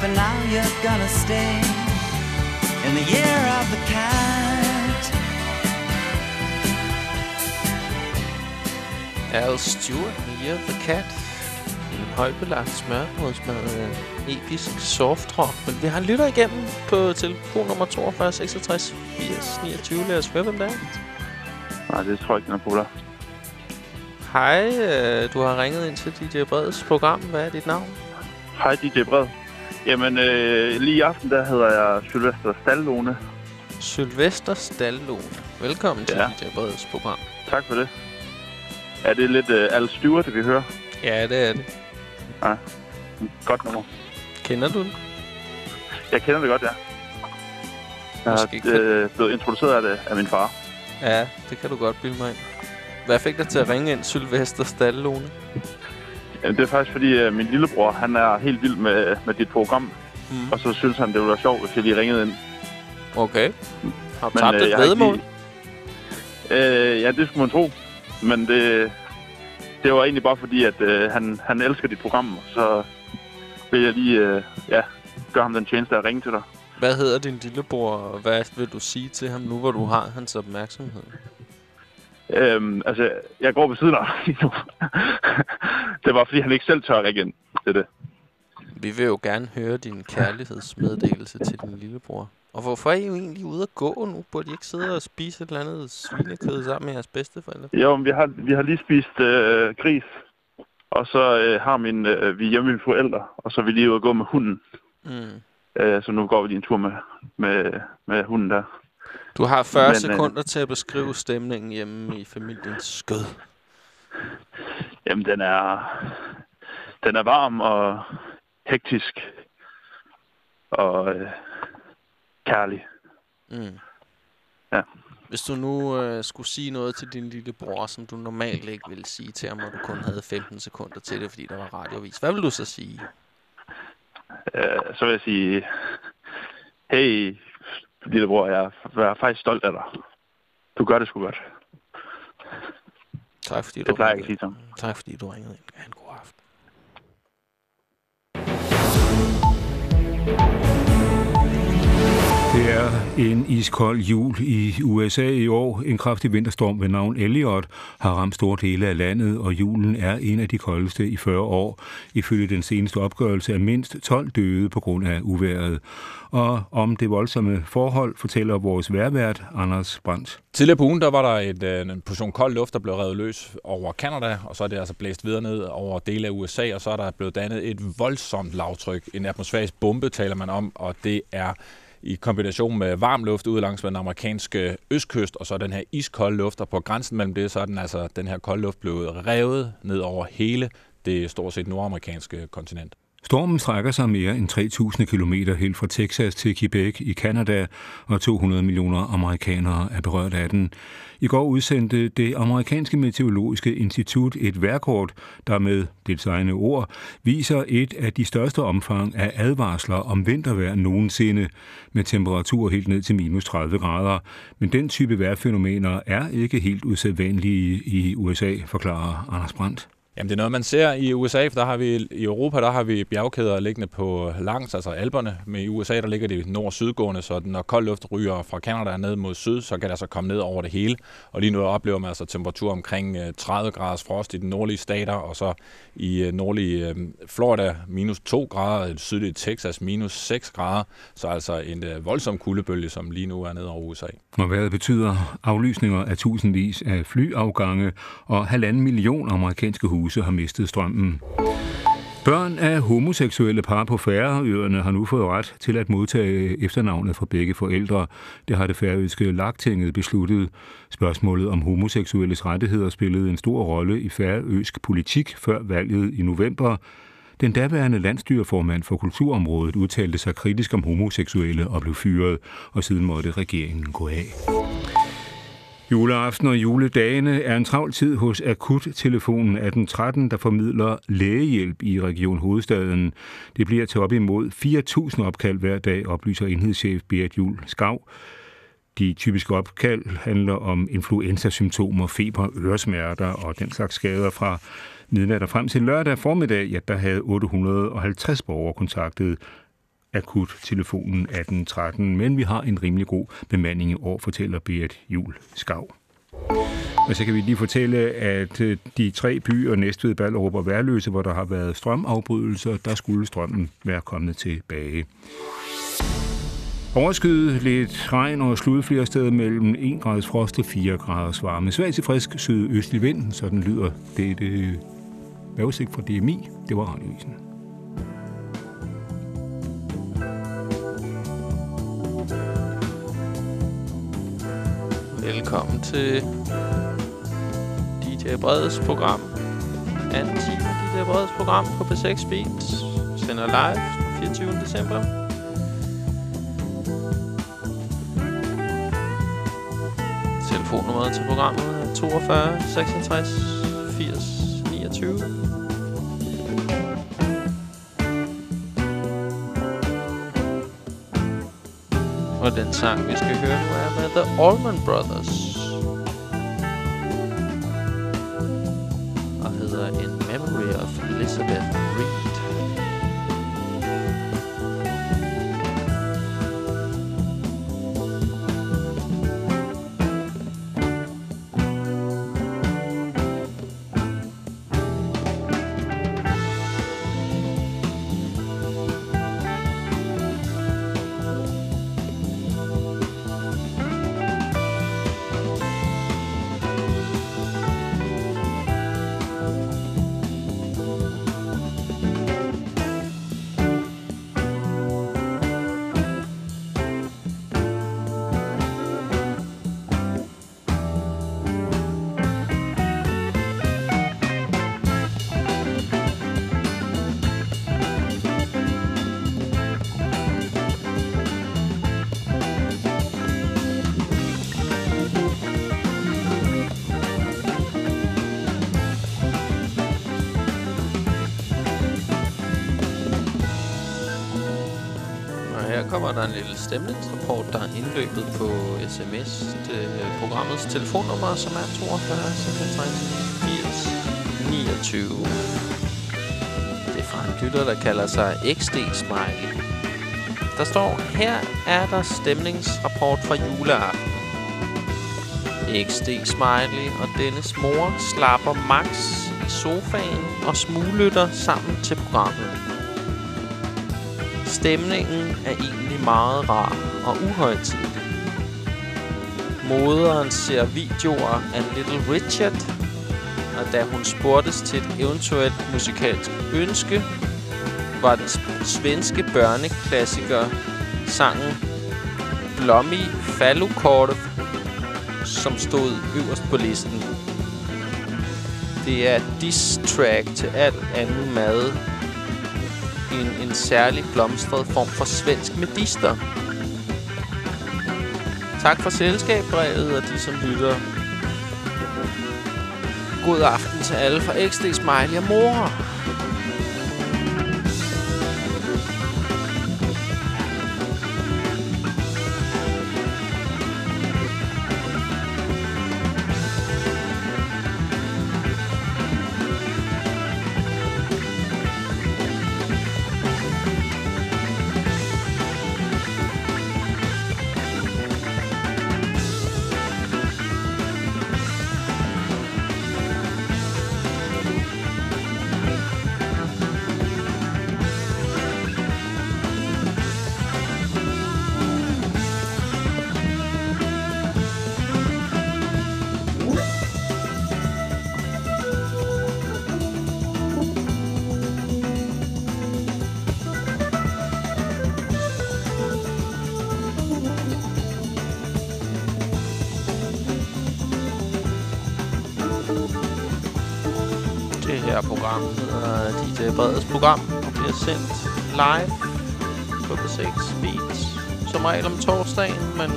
For now you're gonna stay in the year of the cat. Al Stewart med Year of the Cat. En højbelagt smørbrødsmad. øh, Episk soft rock. Men vi har en lytter igennem på telefon nummer 42 66 80 29. Lad os høre, hvem det er. Nej, det tror jeg ikke, den er populær. Hej, øh, du har ringet ind til DJ Breds program. Hvad er dit navn? Hej, DJ Bred. Jamen, øh, lige i aften, der hedder jeg Sylvester Stallone. Sylvester Stallone. Velkommen til Ja. DJ Breds program. Tak for det. Er det lidt øh, Al Stewart, vi hører? Ja, det er det. Ja. Godt nummer. Kender du den? Jeg kender det godt, ja. Jeg Måske har øh, blevet introduceret af det af min far. Ja, det kan du godt bilde mig ind. Hvad fik dig til at ringe ind, Sylvester Stallone? Det er faktisk fordi, øh, min lillebror, han er helt vild med, med dit program. Mm. Og så synes han, det ville være sjovt, hvis jeg lige ringede ind. Okay. Har du tabt øh, et vedmål? lige- Øh, ja, det skulle man tro. Men det, det var egentlig bare fordi, at øh, han, han elsker dit program. og Så vil jeg lige øh, ja, gøre ham den tjeneste at ringe til dig. Hvad hedder din lillebror, og hvad vil du sige til ham nu, hvor du har hans opmærksomhed? Øhm, altså, jeg går ved siden af lige nu. det var, fordi han ikke selv tør række ind. Det er det. Vi vil jo gerne høre din kærlighedsmeddelelse til din lillebror. Og hvorfor er I jo egentlig ude at gå nu? Burde I ikke sidde og spise et eller andet svinekød sammen med jeres bedsteforældre? Jo, men vi har, vi har lige spist øh, gris. Og så øh, har min, øh, vi er hjemme med mine forældre. Og så er vi lige ude at gå med hunden. Mm. Øh, så nu går vi lige en tur med, med, med hunden der. Du har 40 Men, øh, sekunder til at beskrive stemningen hjemme i familiens skød. Jamen, den er, den er varm og hektisk og øh, kærlig. Mm. Ja. Hvis du nu øh, skulle sige noget til din lille bror, som du normalt ikke ville sige til ham, og du kun havde 15 sekunder til det, fordi der var radiovis, hvad vil du så sige? Øh, så vil jeg sige, hey, lillebror, jeg er faktisk stolt af dig. Du gør det sgu godt. Tak fordi du Det plejer jeg ikke sige. Tak fordi du ringede ind. Ha' en god aften. Det er en iskold jul i USA i år. En kraftig vinterstorm ved navn Elliot har ramt store dele af landet, og julen er en af de koldeste i 40 år. Ifølge den seneste opgørelse er mindst 12 døde på grund af uværet. Og om det voldsomme forhold fortæller vores værvært Anders Brandt. Tidligere på ugen, der var der et, øh, en portion kold luft, der blev revet løs over Kanada, og så er det altså blæst videre ned over dele af USA, og så er der blevet dannet et voldsomt lavtryk. En atmosfærisk bombe taler man om, og det er i kombination med varm luft ud langs den amerikanske østkyst, og så den her iskolde luft, og på grænsen mellem det, så er den, altså, den her kolde luft blevet revet ned over hele det stort set nordamerikanske kontinent. Stormen strækker sig mere end 3.000 km helt fra Texas til Quebec i Kanada, og 200 millioner amerikanere er berørt af den. I går udsendte det amerikanske meteorologiske institut et værkort, der med dets egne ord viser et af de største omfang af advarsler om vintervejr nogensinde, med temperaturer helt ned til minus 30 grader. Men den type vejrfænomener er ikke helt usædvanlige i USA, forklarer Anders Brandt. Jamen det er noget, man ser i USA, for der har vi, i Europa der har vi bjergkæder liggende på langs, altså alberne. Men i USA der ligger det nord-sydgående, så når kold luft ryger fra Canada ned mod syd, så kan det altså komme ned over det hele. Og lige nu oplever man altså temperatur omkring øh, 30 graders frost i de nordlige stater, og så i øh, nordlige øh, Florida minus 2 grader, i sydlige Texas minus 6 grader. Så altså en voldsom kuldebølge, som lige nu er ned over USA. Og vejret betyder aflysninger af tusindvis af flyafgange, og halvanden million amerikanske huse har mistet strømmen. Børn af homoseksuelle par på Færøerne har nu fået ret til at modtage efternavnet fra begge forældre. Det har det færøske lagtinget besluttet. Spørgsmålet om homoseksuelles rettigheder spillede en stor rolle i færøsk politik før valget i november. Den daværende landstyreformand for kulturområdet udtalte sig kritisk om homoseksuelle og blev fyret, og siden måtte regeringen gå af. Juleaften og juledagene er en travl tid hos akuttelefonen 1813, der formidler lægehjælp i Region Hovedstaden. Det bliver til op imod 4.000 opkald hver dag, oplyser enhedschef Berit Jul Skav. De typiske opkald handler om influenzasymptomer, feber, øresmerter og den slags skader fra midnat og frem til lørdag formiddag. Ja, der havde 850 borgere kontaktet akut telefonen 1813, men vi har en rimelig god bemanding i år, fortæller Berit Jul Skav. Og så kan vi lige fortælle, at øh, de tre byer, Næstved, Ballerup og Værløse, hvor der har været strømafbrydelser, der skulle strømmen være kommet tilbage. Overskyet lidt regn og slud flere steder mellem 1 graders frost og 4 graders varme. Svag til frisk sydøstlig vind, sådan lyder det, det vejrudsigt fra DMI. Det var radiovisen. Velkommen til DJ Breds program. Anden time af DJ Breds program på P6 Beats. Sender live den 24. december. Telefonnummeret til programmet er 42 66 den sang, vi skal høre nu, er med The Allman Brothers. Stemningsrapport, der er indløbet på sms-programmets øh, telefonnummer, som er 42 80 29. Det er fra en lytter, der kalder sig XD Smiley. Der står, her er der stemningsrapport fra juleaften. XD Smiley og dennes mor slapper Max i sofaen og smuglytter sammen til programmet. Stemningen er egentlig meget rar og uhøjtidlig. Moderen ser videoer af Little Richard, og da hun spurgtes til et eventuelt musikalsk ønske, var den svenske børneklassiker sangen Blommy Fallukortet, som stod øverst på listen. Det er diss track til alt andet mad en, særlig blomstret form for svensk medister. Tak for selskabsbrevet og de, som lytter. God aften til alle fra XD Smiley og mor. Her program hedder DJ Breds program og bliver sendt live på B6 Beats. Som regel om torsdagen, men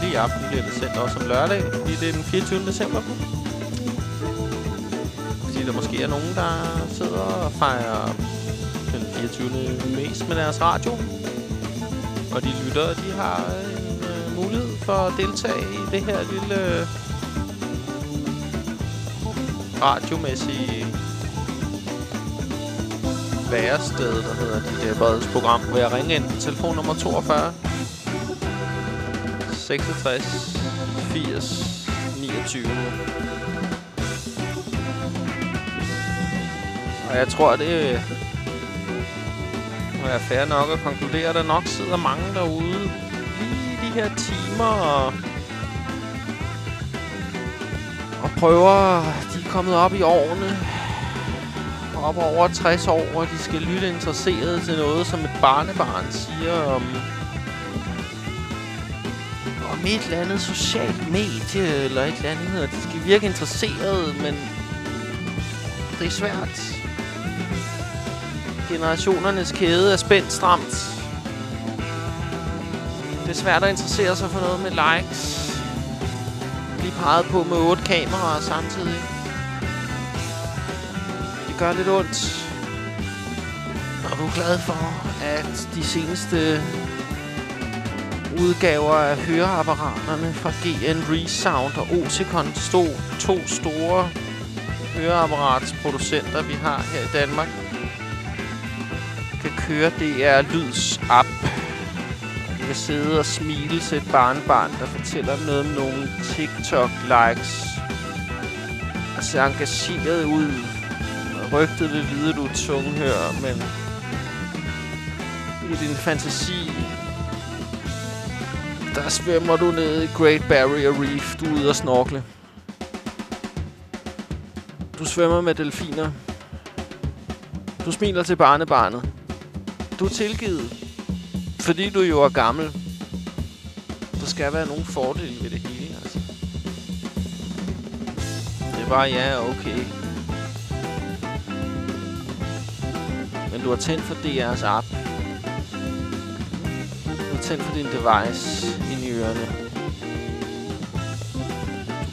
lige i aften bliver det sendt også om lørdag, fordi det er den 24. december. Fordi der måske er nogen, der sidder og fejrer den 24. mest med deres radio. Og de lytter, de har en øh, mulighed for at deltage i det her lille øh, radiomæssige værested, der hedder de der Breds program, hvor jeg ringe ind på telefonnummer 42 66 80 29. Og jeg tror, det må være fair nok at konkludere, at der nok sidder mange derude lige i de her timer og, og prøver, kommet op i årene, op over 60 år, og de skal lytte interesseret til noget, som et barnebarn siger om, om et eller andet socialt medie, eller et eller andet, og de skal virke interesseret, men det er svært. Generationernes kæde er spændt stramt. Det er svært at interessere sig for noget med likes. Blive peget på med otte kameraer samtidig. Gør lidt ondt. Og du er glad for, at de seneste udgaver af høreapparaterne fra GN Resound og Oticon stod to store høreapparatsproducenter, vi har her i Danmark, kan køre DR Lyds app. Du kan sidde og smile til et barnbarn, der fortæller noget om nogle TikTok-likes. Og ser engageret ud. Rygtet vil vide, at du er tunghør, men i din fantasi, der svømmer du ned i Great Barrier Reef. Du er ude og snorkle. Du svømmer med delfiner. Du smiler til barnebarnet. Du er tilgivet. Fordi du jo er gammel. Der skal være nogle fordele ved det hele, altså. Det er bare ja, okay. du har tændt for DR's app. Du har tændt for din device ind i ørerne.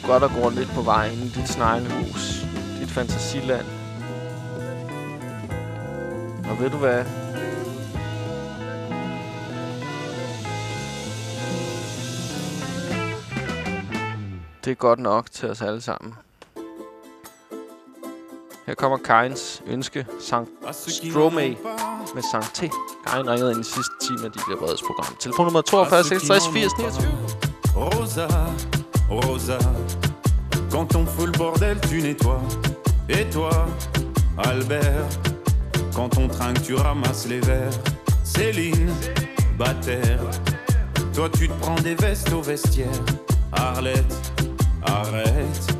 Du godt og grundigt på vej ind i dit sneglehus, dit fantasiland. Og ved du hvad? Det er godt nok til os alle sammen. Her kommer Kains ønske, sang Stromae med sang T. Kain ringede ind i sidste time af DJ Breds program. Telefonnummer 42 66 80 29. Rosa, Rosa, quand on fout le bordel, tu nettoies. Et toi, Albert, quand on trinque, tu ramasses les verres. Céline, Bataire, toi tu te prends des vestes au vestiaire. Arlette, arrête,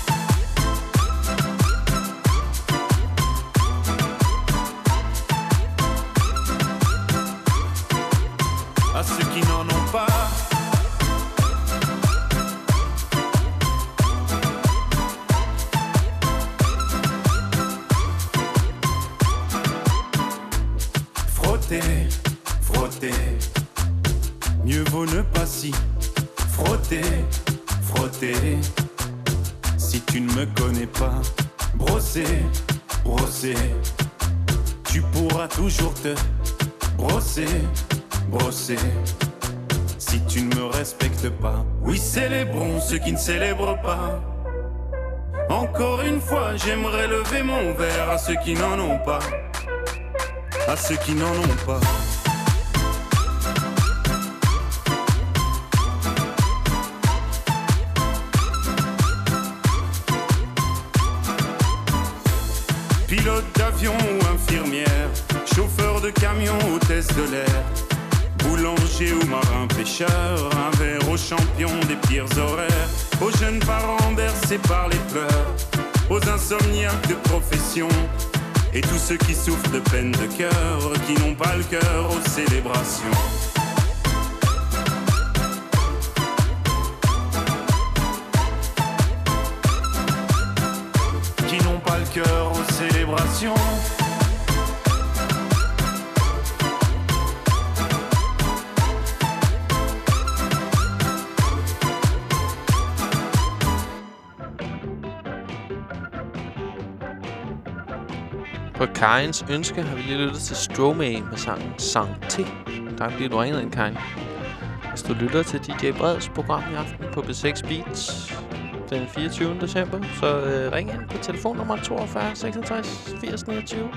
Qui ne célèbrent pas. Encore une fois, j'aimerais lever mon verre à ceux qui n'en ont pas. À ceux qui n'en ont pas. Pilote d'avion ou infirmière, chauffeur de camion, hôtesse de l'air, boulanger ou marin pêcheur, un verre aux champions des pires horaires, aux jeunes parents bercés par les pleurs, aux insomniaques de profession, et tous ceux qui souffrent de peine de cœur, qui n'ont pas le cœur aux célébrations. Qui n'ont pas le cœur aux célébrations. På Kains ønske har vi lige lyttet til Stromae med sangen Sang T. Tak fordi du ringede ind, Karin. Hvis du lytter til DJ Breds program i aften på B6 Beats den 24. december, så øh, ring ind på telefonnummer 42 66 80 29.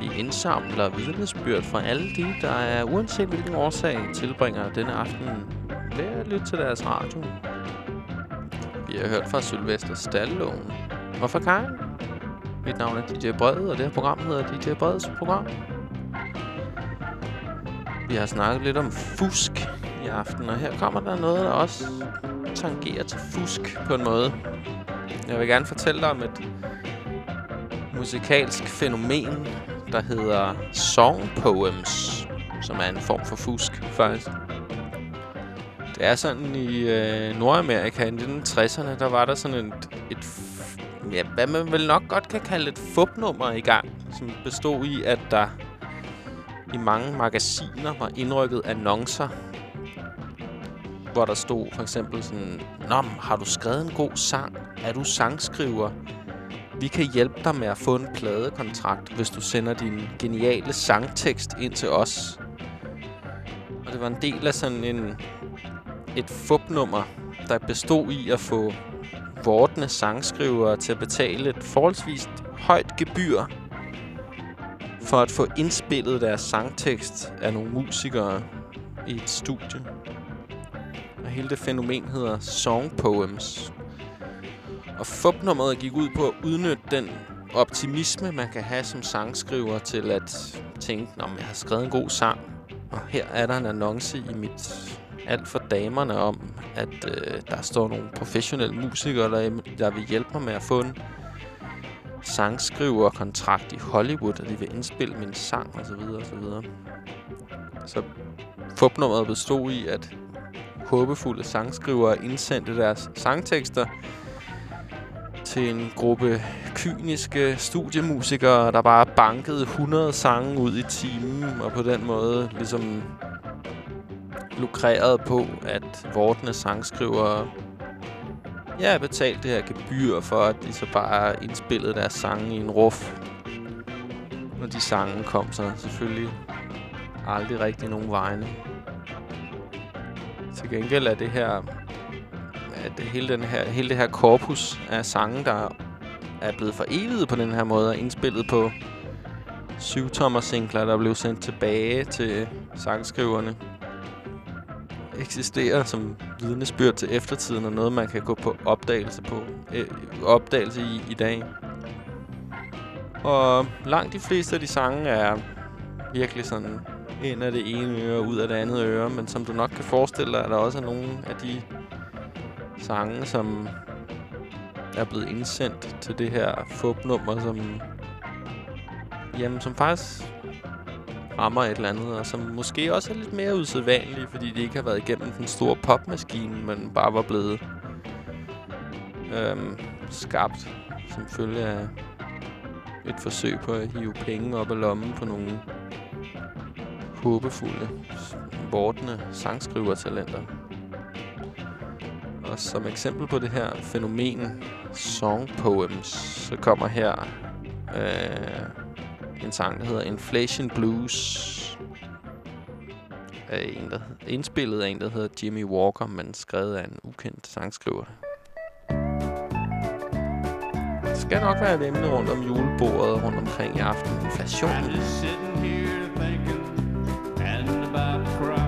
Vi indsamler vidnesbyrd fra alle de, der er uanset hvilken årsag tilbringer denne aften ved at lytte til deres radio. Vi har hørt fra Sylvester Stallone. Hvorfor Karin? Mit navn er DJ Bred, og det her program hedder DJ Breds program. Vi har snakket lidt om fusk i aften, og her kommer der noget, der også tangerer til fusk på en måde. Jeg vil gerne fortælle dig om et musikalsk fænomen, der hedder song poems, som er en form for fusk, faktisk. Det er sådan i øh, Nordamerika i 1960'erne, der var der sådan et, et ja, hvad man vel nok godt kan kalde et fupnummer i gang, som bestod i, at der i mange magasiner var indrykket annoncer, hvor der stod for eksempel sådan, Nå, har du skrevet en god sang? Er du sangskriver? Vi kan hjælpe dig med at få en pladekontrakt, hvis du sender din geniale sangtekst ind til os. Og det var en del af sådan en, et fupnummer, der bestod i at få vortende sangskrivere til at betale et forholdsvis højt gebyr for at få indspillet deres sangtekst af nogle musikere i et studie. Og hele det fænomen hedder Song Poems. Og fupnummeret gik ud på at udnytte den optimisme, man kan have som sangskriver til at tænke, om jeg har skrevet en god sang, og her er der en annonce i mit alt for damerne om, at øh, der står nogle professionelle musikere, der, der vil hjælpe mig med at få en sangskriverkontrakt i Hollywood, og de vil indspille min sang osv. Så, videre, og så, videre. så fupnummeret bestod i, at håbefulde sangskrivere indsendte deres sangtekster til en gruppe kyniske studiemusikere, der bare bankede 100 sange ud i timen, og på den måde ligesom lukreret på, at vortende sangskrivere ja, betalte det her gebyr for, at de så bare indspillede deres sange i en ruf. Når de sange kom så selvfølgelig aldrig rigtig nogen vegne. Til gengæld er det her at hele, den her, hele det her korpus af sange, der er blevet foreviget på den her måde, og indspillet på syvtommer singler, der blev sendt tilbage til sangskriverne, eksisterer som vidnesbyrd til eftertiden, og noget, man kan gå på opdagelse på øh, opdagelse i i dag. Og langt de fleste af de sange er virkelig sådan ind af det ene øre, ud af det andet øre, men som du nok kan forestille dig, er der også nogle af de sange, som er blevet indsendt til det her fupnummer, som, jamen, som faktisk rammer et eller andet, og som måske også er lidt mere usædvanlige, fordi de ikke har været igennem den store popmaskine, men bare var blevet øhm, skabt som følge af et forsøg på at hive penge op af lommen på nogle håbefulde, vortende sangskrivertalenter. Og som eksempel på det her fænomen Song Poems, så kommer her øh, en sang, der hedder Inflation Blues. Af en, der, indspillet af en, der hedder Jimmy Walker, men skrevet af en ukendt sangskriver. Det skal nok være et emne rundt om julebordet rundt omkring i aften. Inflation. sitting here thinking and about to cry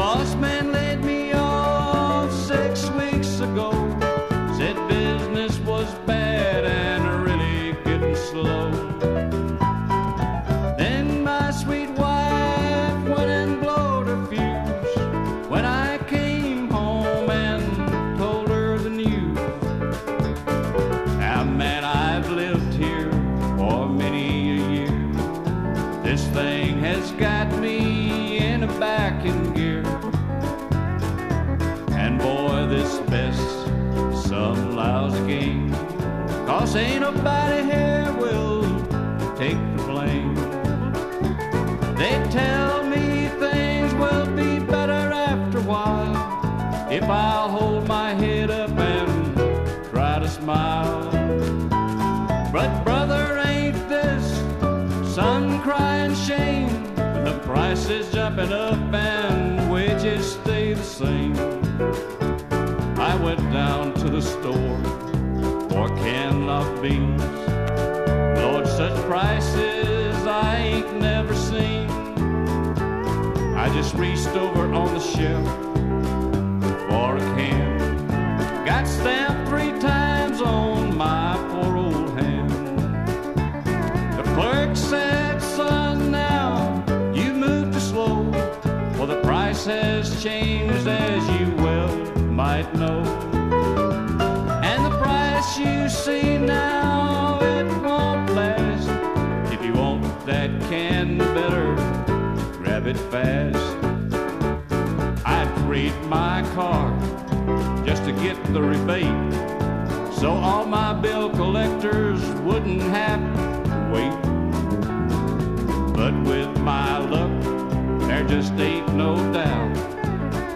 boss man laid me off six weeks ago. Said business was bad and really getting slow. Then my sweet wife went and blowed her fuse when I came home and told her the news. Now, man, I've lived here for many a year. This thing has got me in a backing Cause ain't nobody here will take the blame. They tell me things will be better after a while if I'll hold my head up and try to smile. But brother, ain't this sun crying shame when the price is jumping up and wages stay the same? I went down to the store beans. Lord, such prices I ain't never seen. I just reached over on the shelf for a can. Got stamped three times on my poor old hand. The clerk said, son, now you moved too slow. Well, the price has changed as you well might know. And the price you see it fast. I'd trade my car just to get the rebate. So all my bill collectors wouldn't have to wait. But with my luck, there just ain't no doubt.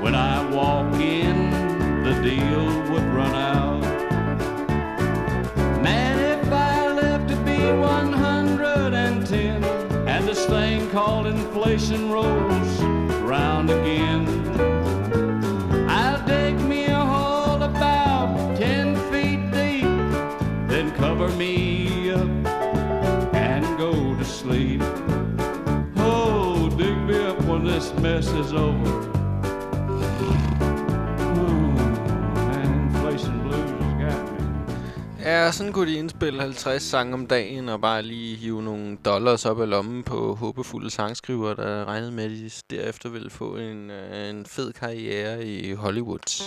When I walk in, the deal would thing called inflation rolls round again. I'll dig me a hole about ten feet deep, then cover me up and go to sleep. Oh, dig me up when this mess is over. Ja, sådan kunne de indspille 50 sange om dagen, og bare lige hive nogle dollars op af lommen på håbefulde sangskriver, der regnede med, at de derefter ville få en, øh, en fed karriere i Hollywood.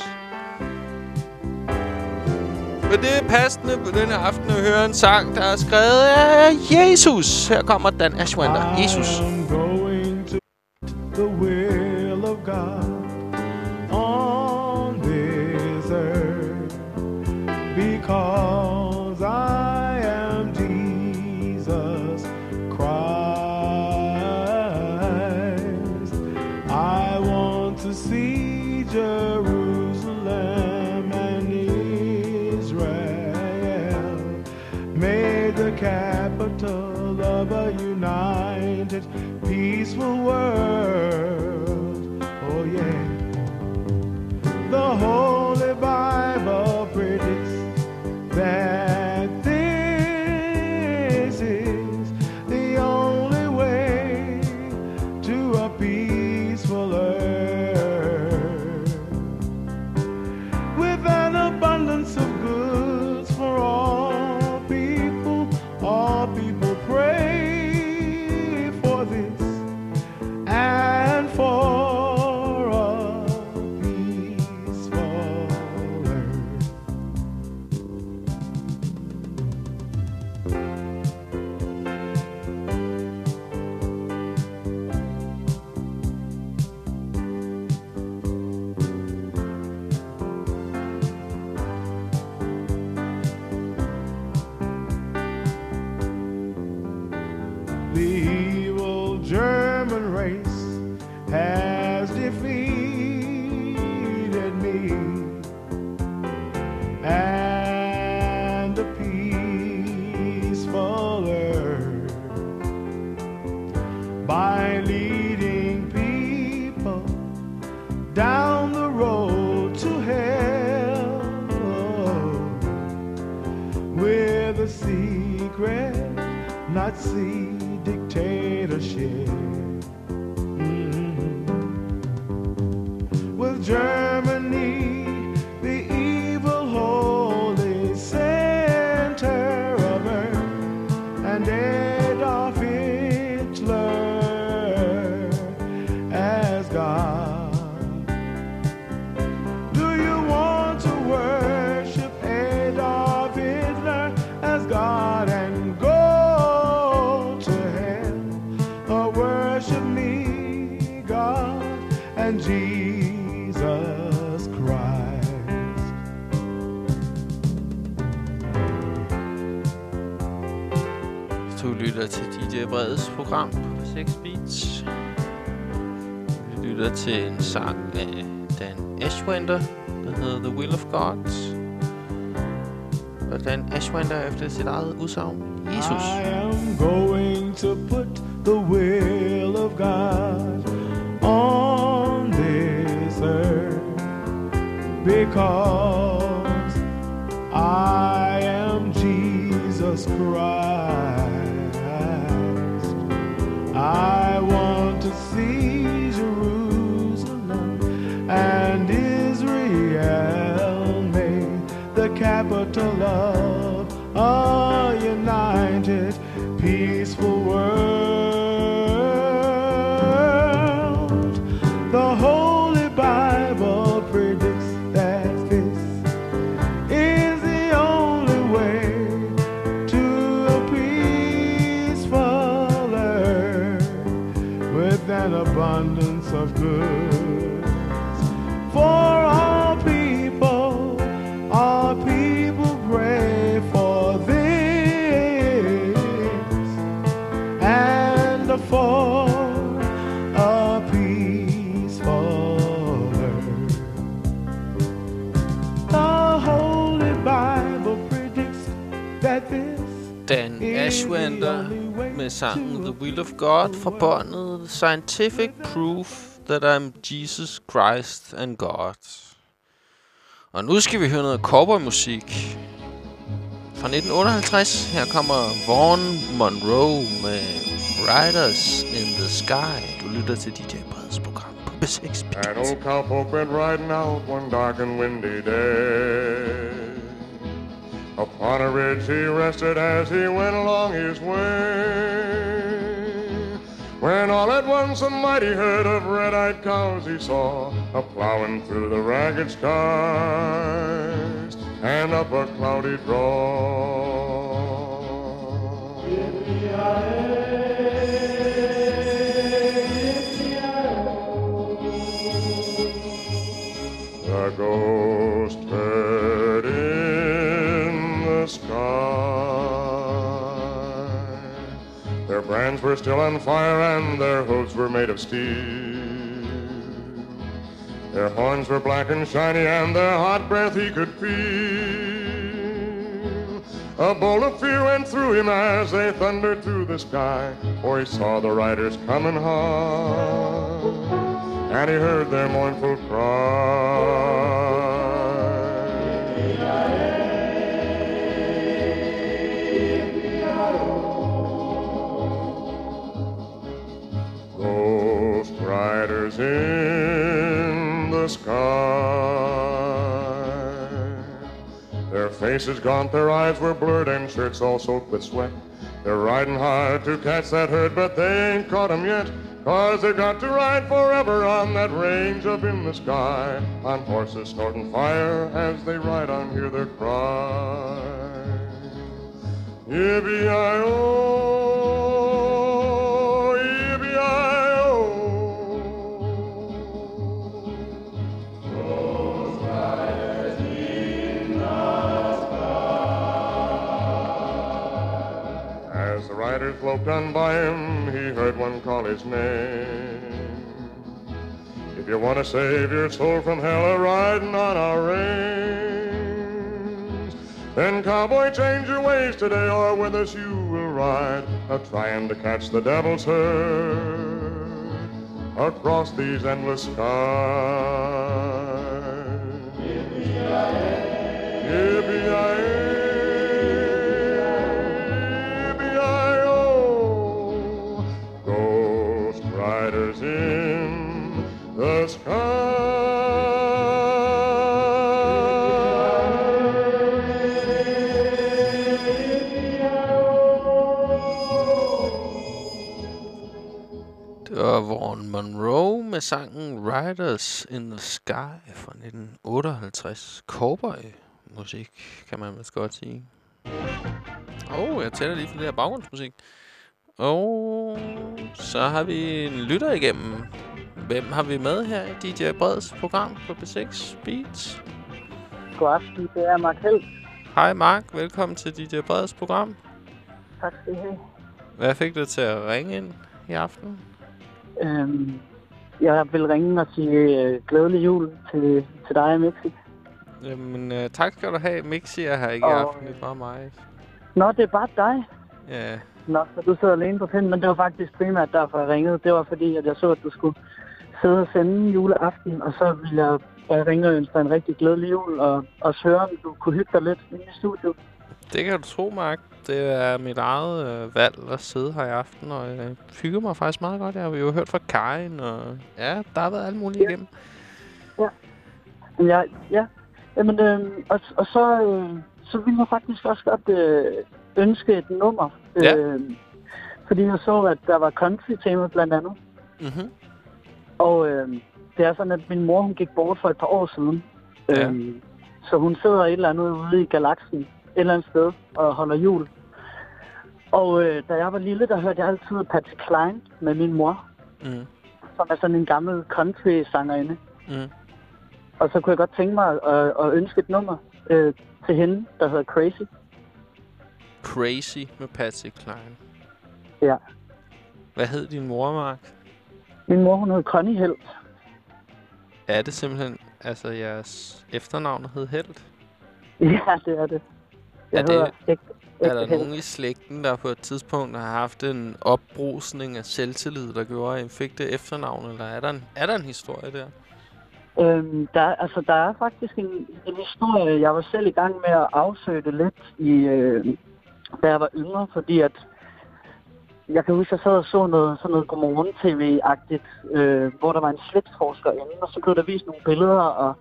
Men det er passende på denne aften at høre en sang, der er skrevet af Jesus. Her kommer Dan Ashwander. Jesus. I'm going to the will of God 6 Beats. Vi lytter til en sang af Dan Ashwander, der hedder The Will of God. Og Dan Ashwander er efter sit eget udsagn, Jesus. I am going to put the will of God on this earth because I am Jesus Christ. Capital of Dan med sangen The Will of God fra båndet Scientific Proof That I'm Jesus Christ and God. Og nu skal vi høre noget cowboymusik. Fra 1958, her kommer Vaughn Monroe med Riders in the Sky. Du lytter til DJ Breds program på B6 That old cowpoke been riding out one dark and windy day. Upon a ridge he rested as he went along his way. When all at once a mighty herd of red-eyed cows he saw a plowing through the ragged skies and up a cloudy draw. The ghost sky. Their brands were still on fire and their hooves were made of steel. Their horns were black and shiny and their hot breath he could feel. A bolt of fear went through him as they thundered through the sky, for he saw the riders coming hard and he heard their mournful cry. In the sky. Their faces gaunt, their eyes were blurred, and shirts all soaked with sweat. They're riding hard to catch that herd, but they ain't caught 'em yet. Cause they've got to ride forever on that range up in the sky. On horses snorting fire as they ride on, hear their cry. Yippee-i-oh. Riders loped on by him, he heard one call his name. If you want to save your soul from hell a riding on our range, then cowboy change your ways today, or with us you will ride, a trying to catch the devil's herd across these endless skies. Yippee-i-oh, the Det var Vaughan Monroe med sangen Riders in the Sky fra 1958. Cowboy-musik, kan man vist godt sige. Åh, oh, jeg tænder lige for det her baggrundsmusik. Og så har vi en lytter igennem. Hvem har vi med her i DJ Breds program på B6 Beats? God aften, det er Mark Held. Hej Mark, velkommen til DJ Breds program. Tak skal I have. Hvad fik dig til at ringe ind i aften? Øhm, jeg vil ringe og sige øh, glædelig jul til, til dig og Mixi. Jamen, øh, tak skal du have. Mixi er her ikke i Og, aften, det er bare mig. Nå, det er bare dig. Ja, Nå, så du sidder alene på pinden, men det var faktisk primært derfor, jeg ringede. Det var fordi, at jeg så, at du skulle sidde og sende juleaften, og så ville jeg bare ringe og ønske dig en rigtig glædelig jul, og også høre, om du kunne hygge dig lidt inde i studiet. det kan du tro, Mark. Det er mit eget øh, valg at sidde her i aften, og jeg hygger mig faktisk meget godt. Jeg har jo hørt fra Karin, og ja, der har været alt muligt Ja. igennem. Men jeg, ja, jamen, øh, og, og så, øh, så ville jeg faktisk også godt øh, ønske et nummer. Ja. Øh, fordi jeg så, at der var country-tema blandt andet. Mm-hmm. Og øh, det er sådan, at min mor hun gik bort for et par år siden. Ja. Øhm, så hun sidder et eller andet ude i galaksen, et eller andet sted, og holder jul. Og øh, da jeg var lille, der hørte jeg altid Patsy Cline med min mor, Mm. som er sådan en gammel country-sangerinde. Mm. Og så kunne jeg godt tænke mig at, at, ønske et nummer øh, til hende, der hedder Crazy. Crazy med Patsy Cline. Ja. Hvad hed din mor, Mark? Min mor, hun hed Connie Helt. Er det simpelthen, altså jeres efternavn hed Helt? Ja, det er det. Jeg Er det- hedder ægte, Er der Helt. nogen i slægten, der på et tidspunkt har haft en opbrusning af selvtillid, der gjorde, at I fik det efternavn? Eller er der en, er der en historie der? Øhm, der, altså, der er faktisk en, en historie. Jeg var selv i gang med at afsøge det lidt, i, øh, da jeg var yngre, fordi at jeg kan huske, at jeg sad og så noget, sådan noget Godmorgen-tv-agtigt, øh, hvor der var en slægtsforsker inde, og så blev der vist nogle billeder og,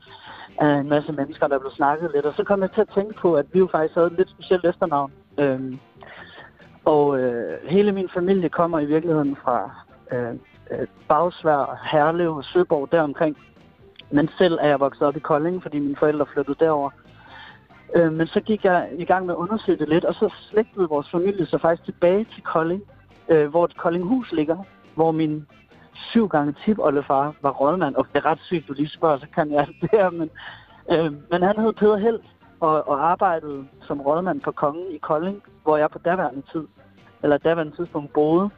af en masse mennesker, der blev snakket lidt. Og så kom jeg til at tænke på, at vi jo faktisk havde et lidt specielt efternavn. Øh, og øh, hele min familie kommer i virkeligheden fra øh, øh, Bagsvær, Herlev og Søborg deromkring. Men selv er jeg vokset op i Kolding, fordi mine forældre flyttede derover. Øh, men så gik jeg i gang med at undersøge det lidt, og så slægtede vores familie så faktisk tilbage til Kolding, øh, hvor et Koldinghus ligger, hvor min syv gange tipoldefar var rådmand. Og det er ret sygt, du lige spørger, så kan jeg alt det her. Men, øh, men han hed Peter Held og, og arbejdede som rådmand for kongen i Kolding, hvor jeg på daværende tid, eller daværende tidspunkt boede.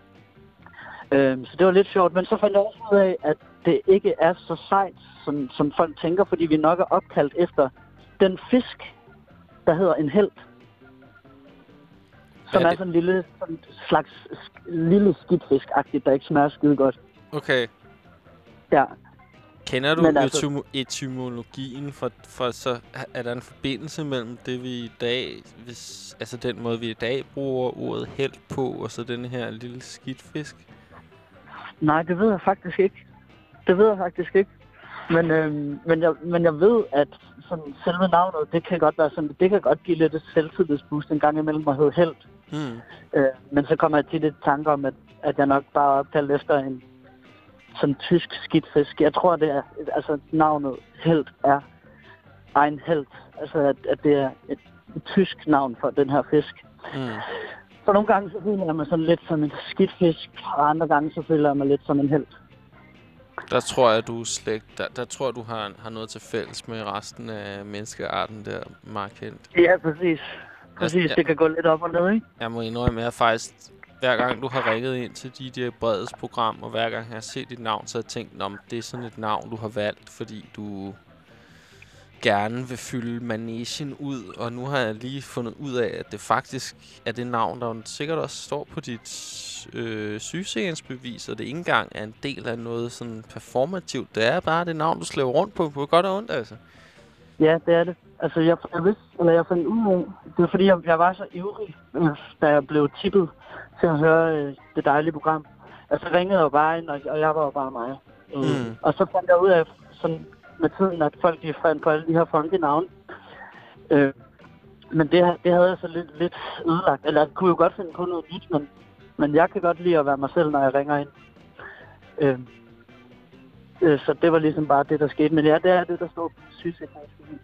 Øh, så det var lidt sjovt, men så fandt jeg også ud af, at det ikke er så sejt, som, som folk tænker, fordi vi nok er opkaldt efter den fisk, der hedder en held. Som Er er, det- sådan en lille sådan slags lille skidtfisk-agtigt, der ikke smager skide godt. Okay. Ja. Kender du Men altså... etymologien for, for så er der en forbindelse mellem det vi i dag, hvis, altså den måde vi i dag bruger ordet held på, og så den her lille skidtfisk? Nej, det ved jeg faktisk ikke. Det ved jeg faktisk ikke. Men, øhm, men, jeg, men jeg ved, at sådan, selve navnet, det kan godt være sådan, det kan godt give lidt et selvtillidsboost en gang imellem at hedde held. Hmm. Øh, men så kommer jeg til lidt tanke om, at, at jeg nok bare er opkaldt efter en sådan tysk skidtfisk. Jeg tror, det er, altså navnet held er egen held. Altså, at, at det er et, et tysk navn for den her fisk. Hmm. Så nogle gange så føler jeg mig sådan lidt som en skidtfisk, og andre gange så føler jeg mig lidt som en held. Der tror jeg, du er slægt. Der, der tror jeg, du har, har noget til fælles med resten af menneskearten der, markant. Ja, præcis. Præcis, ja. det kan gå lidt op og ned, ikke? Jeg må indrømme, at jeg faktisk, hver gang du har ringet ind til DJ Breds program, og hver gang jeg har set dit navn, så har jeg tænkt, om det er sådan et navn, du har valgt, fordi du gerne vil fylde manesien ud. Og nu har jeg lige fundet ud af, at det faktisk er det navn, der sikkert også står på dit øh, sygesikringsbevis, og det ikke engang er en del af noget sådan performativt. Det er bare det navn, du slæver rundt på, på godt og ondt, altså. Ja, det er det. Altså, jeg, jeg vidste, eller jeg fandt ud af, det var fordi, jeg, jeg var så ivrig, øh, da jeg blev tippet til at høre øh, det dejlige program. Altså, ringede jeg bare ind, og, og jeg var jo bare mig. Øh, Mm. Og så fandt jeg ud af, sådan med tiden, at folk de fandt på alle de her funky navne. Øh, men det, det havde jeg så lidt, lidt ødelagt. Eller jeg kunne jo godt finde på noget nyt, men, men jeg kan godt lide at være mig selv, når jeg ringer ind. Øh, øh, så det var ligesom bare det, der skete. Men ja, det er det, der står på sygesikringsbevis.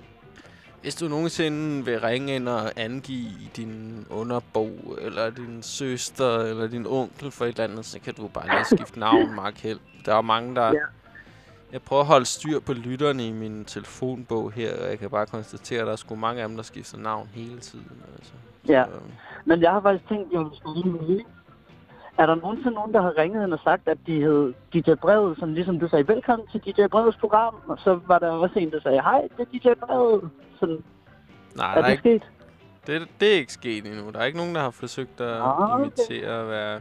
Hvis du nogensinde vil ringe ind og angive din underbo, eller din søster, eller din onkel for et eller andet, så kan du bare lige skifte navn, Mark Held. Der er mange, der... Ja. Jeg prøver at holde styr på lytterne i min telefonbog her, og jeg kan bare konstatere, at der er sgu mange af dem, der skifter navn hele tiden. Altså. Ja, Så, men jeg har faktisk tænkt, at jeg spørge lige lige. Er der nogensinde nogen, der har ringet ind og sagt, at de hed DJ Brevet, sådan ligesom du sagde, velkommen til DJ Brevets program, og så var der også en, der sagde, hej, det er DJ Brevet. Sådan, nej, er det ikke, sket? det, det er ikke sket endnu. Der er ikke nogen, der har forsøgt at Ah, okay. imitere at være...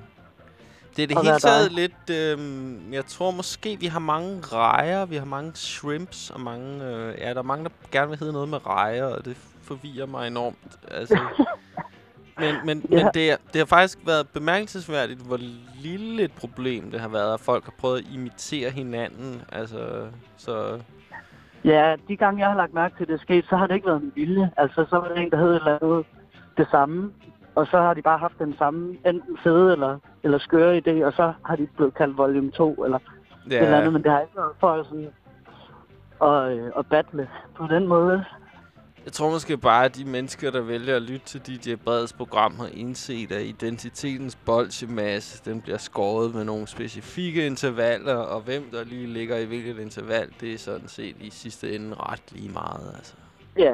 Det er det hele taget lidt... Øhm, jeg tror måske, vi har mange rejer, vi har mange shrimps, og mange... Øh, ja, der er mange, der gerne vil hedde noget med rejer, og det forvirrer mig enormt. Altså, men men, Ja. men det, er, det har faktisk været bemærkelsesværdigt, hvor lille et problem det har været, at folk har prøvet at imitere hinanden. Altså, så... Ja, de gange, jeg har lagt mærke til, at det er sket, så har det ikke været med vilje. Altså, så var der en, der hed et eller andet det samme, og så har de bare haft den samme, enten fede eller, eller skøre idé, og så har de blevet kaldt volume 2, eller ja. et eller andet, men det har ikke været for sådan at, øh, at battle på den måde. Jeg tror måske bare, at de mennesker, der vælger at lytte til DJ Breds program, har indset, at identitetens bolsjemasse, den bliver skåret med nogle specifikke intervaller, og hvem der lige ligger i hvilket interval, det er sådan set i sidste ende ret lige meget. Altså. Ja,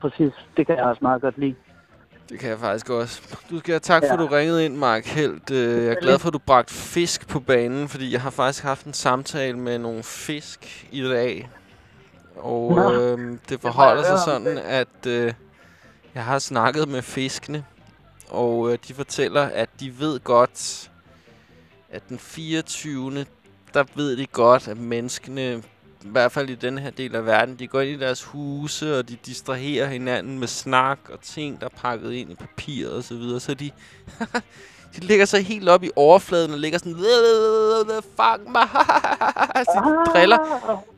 præcis. Det kan jeg også meget godt lide. Det kan jeg faktisk også. Du skal have tak, for Ja. at du ringede ind, Mark Helt. Jeg er glad for, at du bragte fisk på banen, fordi jeg har faktisk haft en samtale med nogle fisk i dag. Og Nå. øhm, det forholder sig sådan, at øh, jeg har snakket med fiskene, og øh, de fortæller, at de ved godt, at den 24. der ved de godt, at menneskene, i hvert fald i den her del af verden, de går ind i deres huse, og de distraherer hinanden med snak og ting, der er pakket ind i papir og så videre. Så de, De ligger så helt op i overfladen og ligger sådan... Fang mig! Altså, de, driller,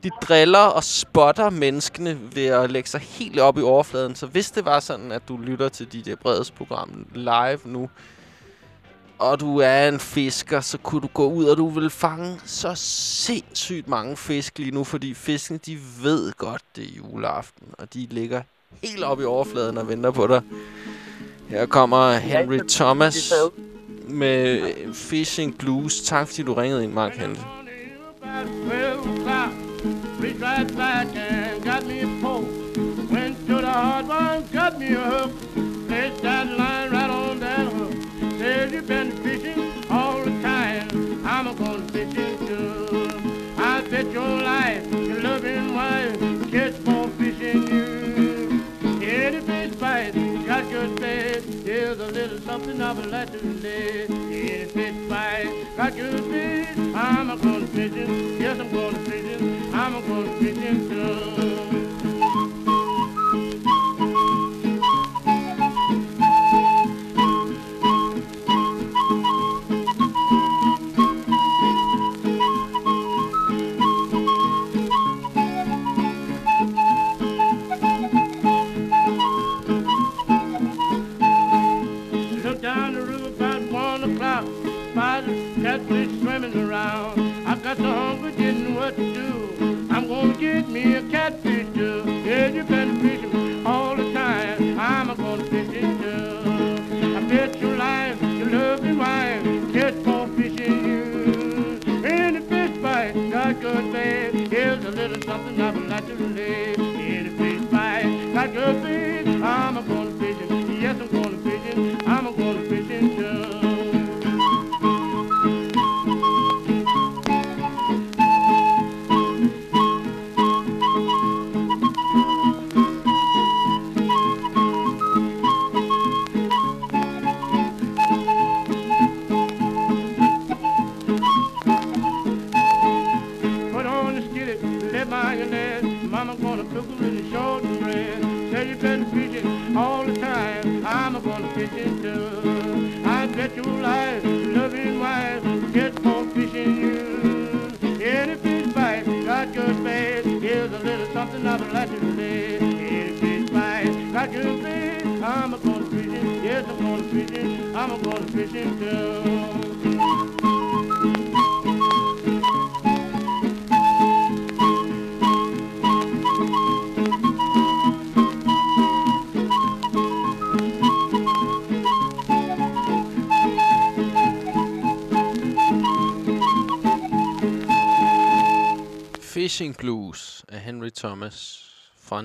de driller og spotter menneskene ved at lægge sig helt op i overfladen. Så hvis det var sådan, at du lytter til DJ Breds program live nu, og du er en fisker, så kunne du gå ud, og du vil fange så sindssygt mange fisk lige nu, fordi fiskene, de ved godt, det er juleaften, og de ligger helt op i overfladen og venter på dig. Her kommer Henry Thomas med Fishing Blues. Tak fordi du ringede ind, Mark Henry. O'clock, reached right back and got me a pole. Went to the hard one, got me a hook. Placed that something I would like to lay. Any fish bite, got your bait. I'm a going fishing. Yes, I'm going fishing. I'm a going fishing too. Get me a catfish too. Yeah, you been fishing all the time. I'm gonna fish too. I bet your life, your loving wife, catch more fish than you. Any fish bite, got good bad. Here's a little something I would like to lay. Any fish bite, got good bad. I'm gonna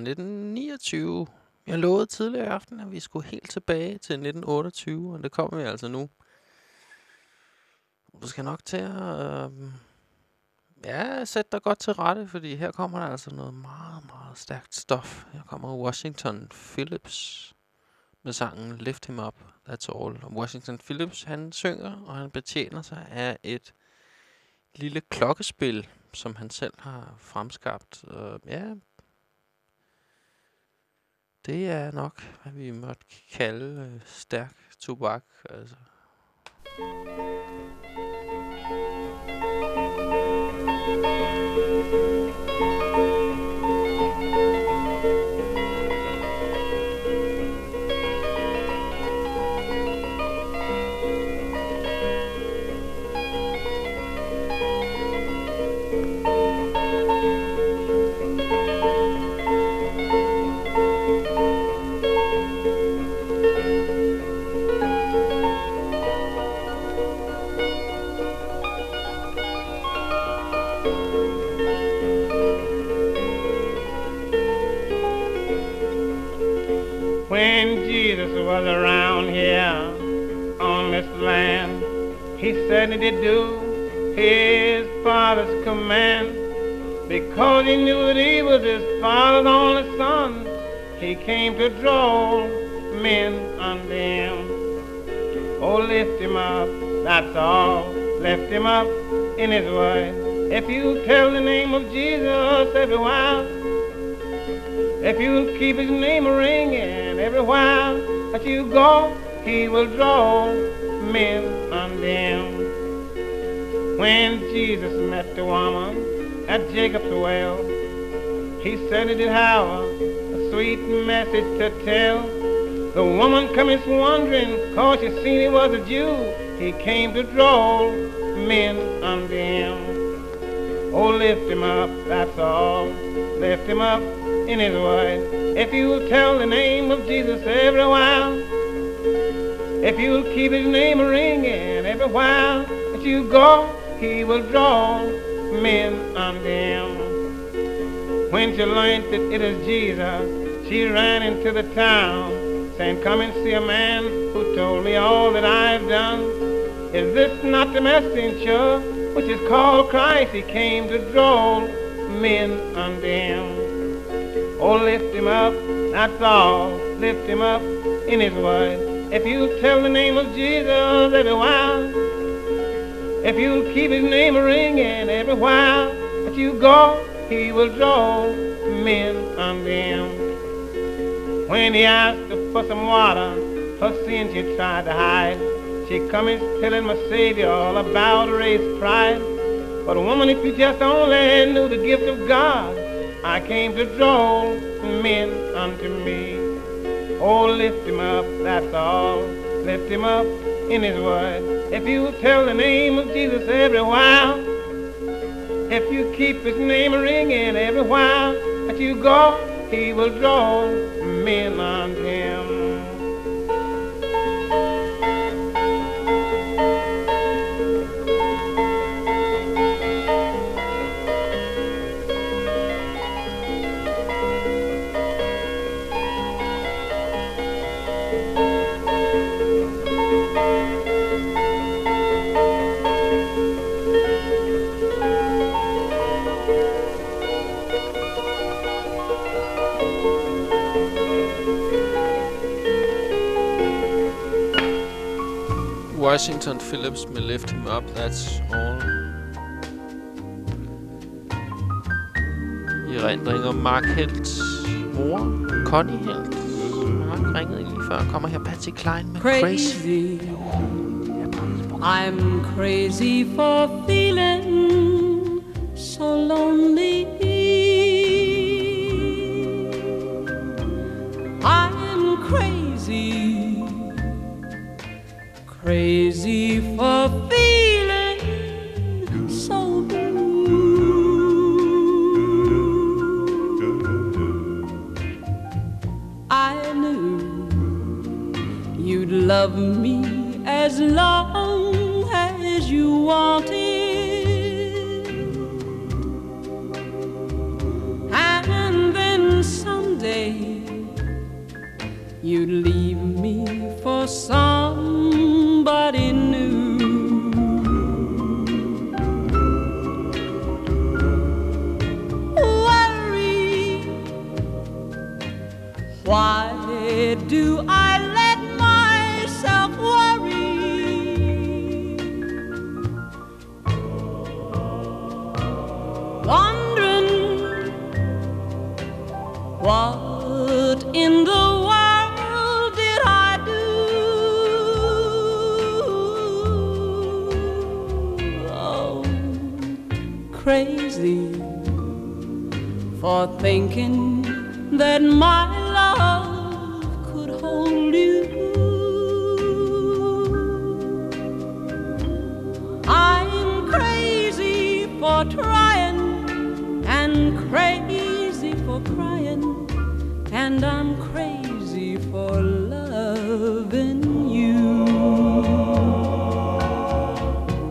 1929. Jeg lovede tidligere i aften, at vi skulle helt tilbage til 1928, og det kommer vi altså nu. Du skal nok til at øh, ja, sætte dig godt til rette, fordi her kommer der altså noget meget, meget stærkt stof. Her kommer Washington Phillips med sangen Lift Him Up, That's All. Og Washington Phillips, han synger, og han betjener sig af et lille klokkespil, som han selv har fremskabt. Og ja, det er nok, hvad vi måtte kalde øh, stærk tobak. Altså. Did do his Father's command because he knew that he was his Father's only Son. He came to draw men unto him. Oh, lift him up, that's all. Lift him up in his word. If you tell the name of Jesus every while, if you keep his name ringing every while that you go, he will draw men undimmed. When Jesus met the woman at Jacob's well, he said he did have a sweet message to tell. The woman comes wondering, cause she seen he was a Jew. He came to draw men unto him. Oh, lift him up, that's all. Lift him up in his word. If you'll tell the name of Jesus every while, if you'll keep his name a-ringing every while that you go, he will draw men unto him. When she learned that it is Jesus, she ran into the town, saying, Come and see a man who told me all that I've done. Is this not the messenger which is called Christ? He came to draw men unto him. Oh, lift him up, that's all. Lift him up in his word. If you tell the name of Jesus every while, if you'll keep his name ringing every while that you go, he will draw men unto him. When he asked her for some water, her sin she tried to hide. She comes telling my Savior all about race pride. But a woman, if you just only knew the gift of God, I came to draw men unto me. Oh, lift him up, that's all. Lift him up in his word. If you tell the name of Jesus every while, if you keep his name ringing every while that you go, he will draw men unto him. Washington Phillips med Lift Him Up, That's All. I erindring om Mark Helts mor, Connie Helt. Mark ringede lige før. Kommer her Patsy Klein med Crazy. crazy. I'm crazy for feeling so lonely. You'd leave me for somebody thinking that my love could hold you. I'm crazy for trying and crazy for crying, and I'm crazy for loving you.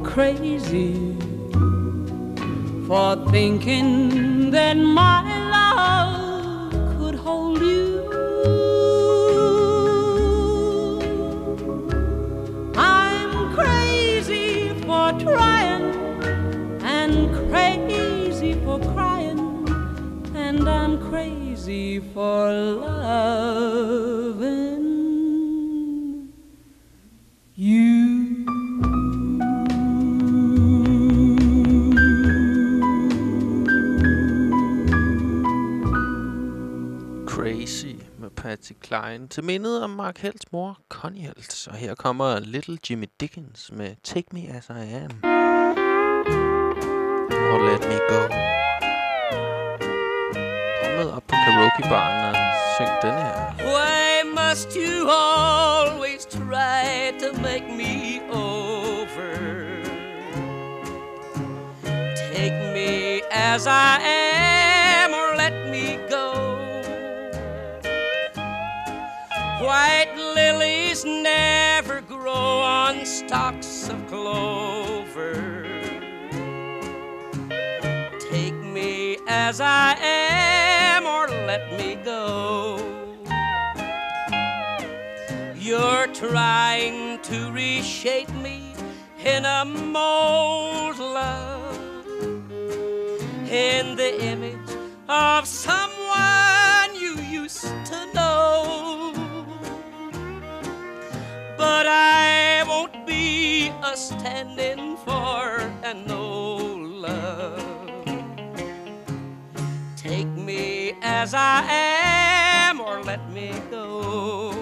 Crazy for thinking that my for loving you. Crazy med Patsy Klein til mindet om Mark Helts mor, Connie Helt. Og her kommer Little Jimmy Dickens med Take Me As I Am. Or Let Me Go. På karaokebaren og syng den her. Why must you always try to make me over? Take me as I am or let me go. White lilies never grow on stalks of clover. Take me as I am let me go. You're trying to reshape me in a mold, love, in the image of someone you used to know. But I won't be a stand-in for an old love. Me as I am or let me go.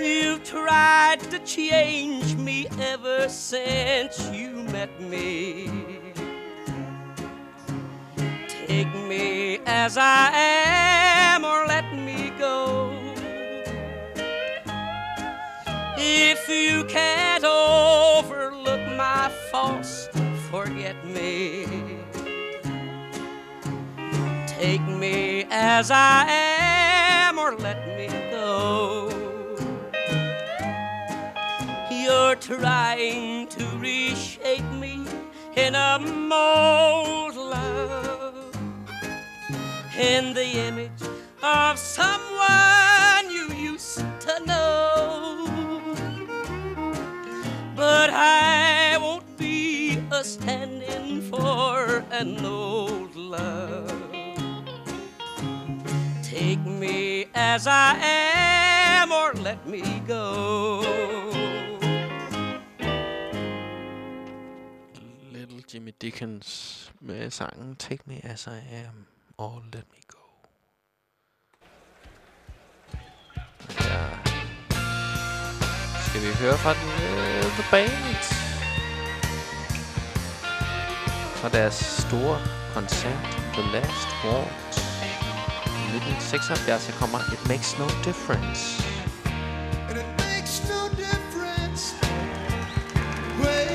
You've tried to change me ever since you met me. Take me as I am or let me go. If you can't overlook my faults, forget me. Take me as I am or let me go. You're trying to reshape me in a mold, love, in the image of someone you used to know. But I won't be a stand-in for an old love. Take me as I am or let me go. Little Jimmy Dickens med sangen Take Me As I Am or Let Me Go. Ja. Skal vi høre fra den, uh, The Band? Fra deres store koncert, The Last Waltz. 1976 kommer It Makes No Difference. And it makes no difference where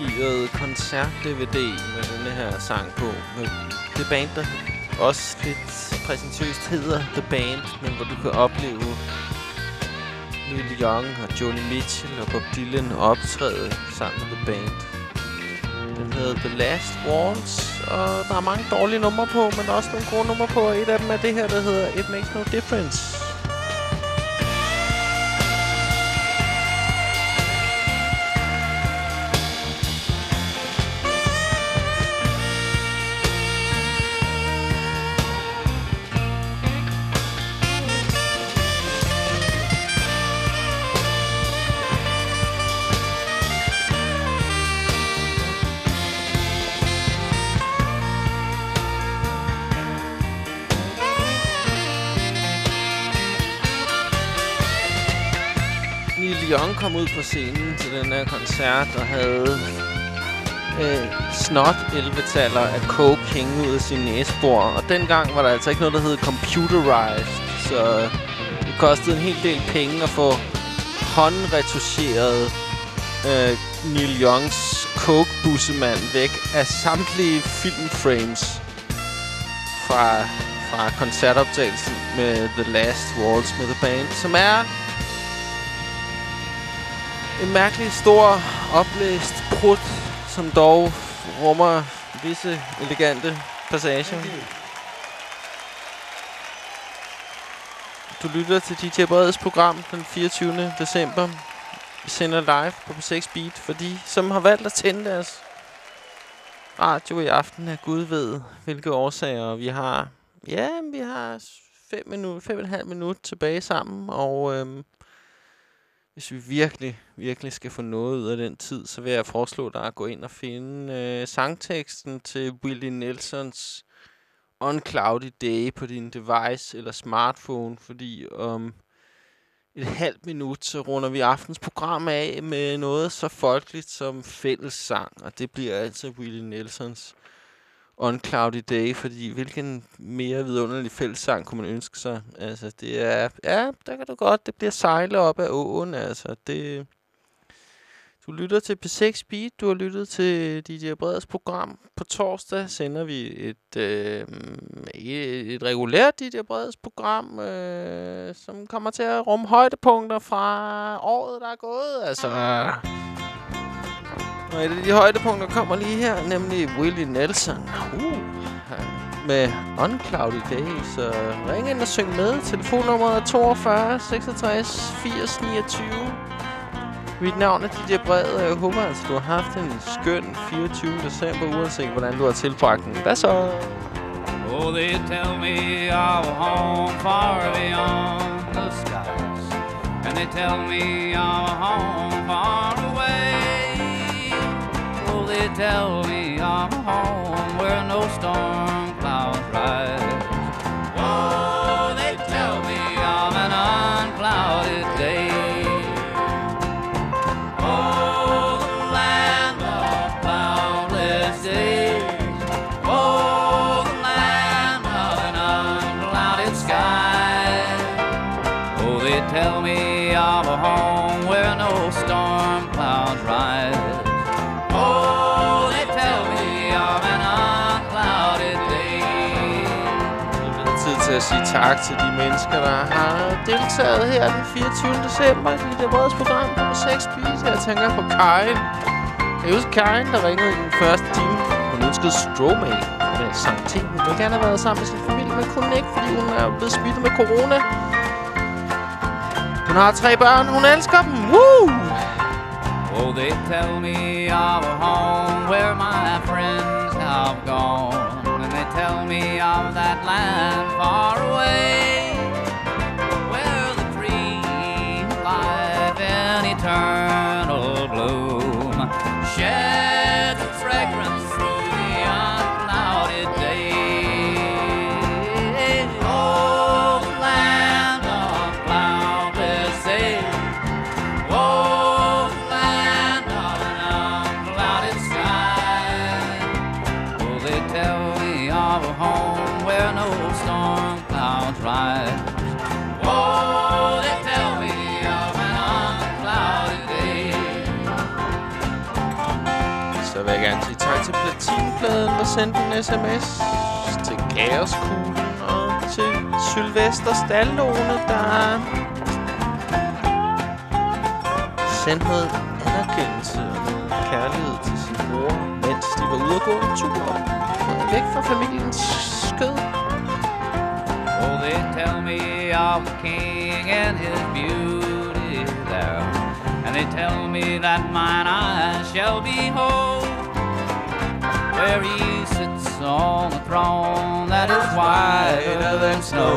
udgivet koncert-DVD med denne her sang på. Med det band, der også lidt præsentøst hedder The Band, men hvor du kan opleve Neil Young og Johnny Mitchell og Bob Dylan optræde sammen med The Band. Den hedder The Last Waltz, og der er mange dårlige numre på, men også nogle gode numre på, et af dem er det her, der hedder It Makes No Difference. Kom ud på scenen til den her koncert og havde øh, snot 11-taller af coke hænge ud af sin næsebor. Og dengang var der altså ikke noget, der hed computerized. Så det kostede en hel del penge at få håndretuscheret øh, Neil Youngs coke-bussemand væk af samtlige filmframes fra, fra koncertoptagelsen med The Last Waltz med The Band, som er en mærkelig stor oplæst prut, som dog rummer visse elegante passager. Du lytter til DJ Breds program den 24. december. Vi sender live på P6 Beat for de, som har valgt at tænde deres radio i aften er Gud ved, hvilke årsager vi har. Ja, vi har fem minutter, fem og en halv minut tilbage sammen, og øhm, hvis vi virkelig, virkelig skal få noget ud af den tid, så vil jeg foreslå dig at gå ind og finde øh, sangteksten til Willie Nelsons On Cloudy Day på din device eller smartphone, fordi om et halvt minut, så runder vi aftens program af med noget så folkeligt som fællessang, og det bliver altså Willie Nelsons On Cloudy Day, fordi hvilken mere vidunderlig fællessang kunne man ønske sig? Altså, det er... Ja, der kan du godt. Det bliver sejle op ad åen, altså. Det... Du lytter til P6 Beat. Du har lyttet til øh, DJ Breders program. På torsdag sender vi et, øh, et, et regulært DJ Breders program, øh, som kommer til at rumme højdepunkter fra året, der er gået. Altså... Og et af de højdepunkter kommer lige her, nemlig Willie Nelson. Uh, med Uncloudy Day. Så ring ind og syng med. Telefonnummeret er 42 66 80 29. Mit navn er DJ Bred, og jeg håber, at du har haft en skøn 24. december, uanset hvordan du har tilbragt den. Hvad så? Oh, they tell me I'm home far beyond the skies. And they tell me I'm home far away. Oh, they tell me I'm home where no storm clouds rise. Oh, sige tak til de mennesker, der har deltaget her den 24. december i det vores program på 6 Beat. Jeg tænker på Karin. Jeg husker Karin, der ringede i den første time. Hun ønskede Stromae med sang ting. Hun ville gerne have været sammen med sin familie, men kunne ikke, fordi hun er blevet smittet med corona. Hun har tre børn. Hun elsker dem. Woo! Oh, they tell me of a home where my friends have gone. And they tell me of that land far away. Til Platinpladen, og sendte en sms. Til Kaoskuglen og til Sylvester Stallone, der sendte noget anerkendelse og noget kærlighed til sin mor, mens de var ude at gå en tur. Væk fra familiens skød. Oh, they tell me of the king and his beauty there. And they tell me that mine eyes shall behold where he sits on the throne that is whiter than snow.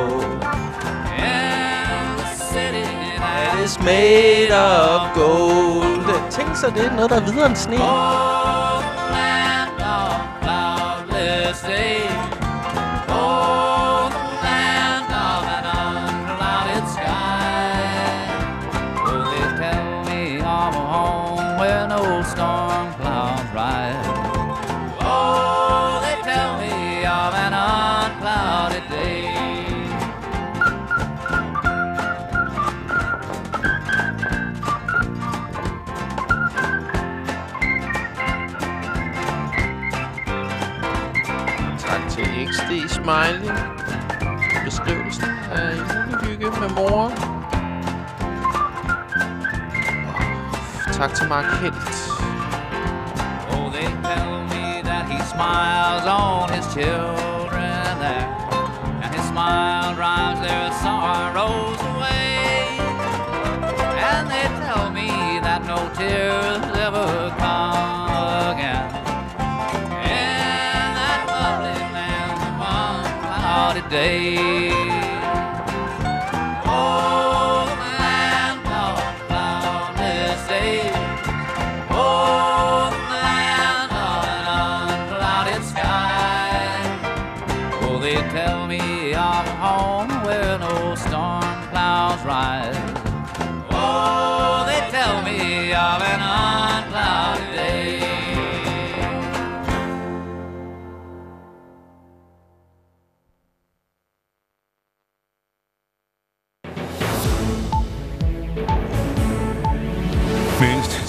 In the city that is made of gold. Tænk så, det er noget, der er videre end sne. Oh, land of cloudless day. Smiley. Beskrivelsen af julehygge med mor. Og tak til Mark Helt. Oh, they tell me that he smiles on his children there, and his smile drives their sorrows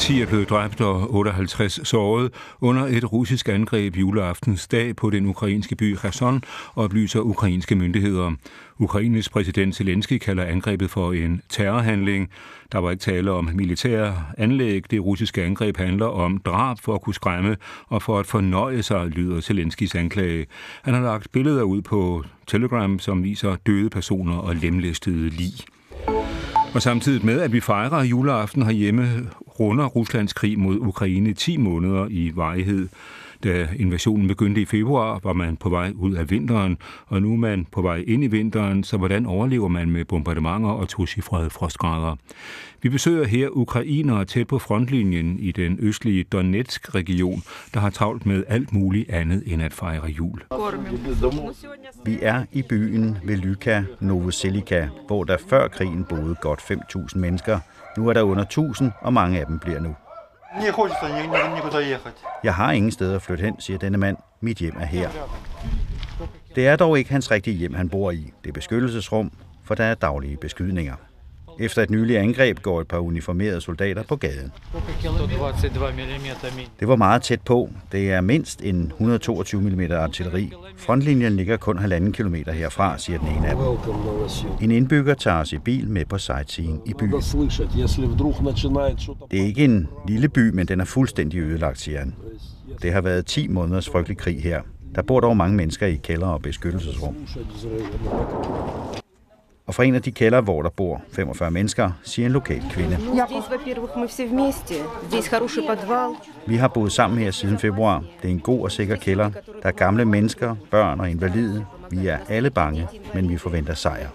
10 er blevet dræbt og 58 såret under et russisk angreb juleaftens dag på den ukrainske by Kherson, oplyser ukrainske myndigheder. Ukraines præsident Zelensky kalder angrebet for en terrorhandling. Der var ikke tale om militære anlæg. Det russiske angreb handler om drab for at kunne skræmme og for at fornøje sig, lyder Zelenskys anklage. Han har lagt billeder ud på Telegram, som viser døde personer og lemlæstede lig. Og samtidig med, at vi fejrer juleaften herhjemme, runder Ruslands krig mod Ukraine 10 måneder i varighed. Da invasionen begyndte i februar, var man på vej ud af vinteren, og nu er man på vej ind i vinteren, så hvordan overlever man med bombardementer og tocifrede frostgrader? Vi besøger her ukrainere tæt på frontlinjen i den østlige Donetsk-region, der har travlt med alt muligt andet end at fejre jul. Vi er i byen Velyka Novoselika, hvor der før krigen boede godt 5.000 mennesker. Nu er der under 1.000, og mange af dem bliver nu. Jeg har ingen steder at flytte hen, siger denne mand. Mit hjem er her. Det er dog ikke hans rigtige hjem, han bor i. Det er beskyttelsesrum, for der er daglige beskydninger. Efter et nyligt angreb går et par uniformerede soldater på gaden. Det var meget tæt på. Det er mindst en 122 mm artilleri. Frontlinjen ligger kun halvanden kilometer herfra, siger den ene af dem. En indbygger tager os i bil med på sightseeing i byen. Det er ikke en lille by, men den er fuldstændig ødelagt, siger han. Det har været 10 måneders frygtelig krig her. Der bor dog mange mennesker i kælder og beskyttelsesrum. Og fra en af de kælder, hvor der bor 45 mennesker, siger en lokal kvinde. Vi har boet sammen her siden februar. Det er en god og sikker kælder. Der er gamle mennesker, børn og invalide. Vi er alle bange, men vi forventer sejr.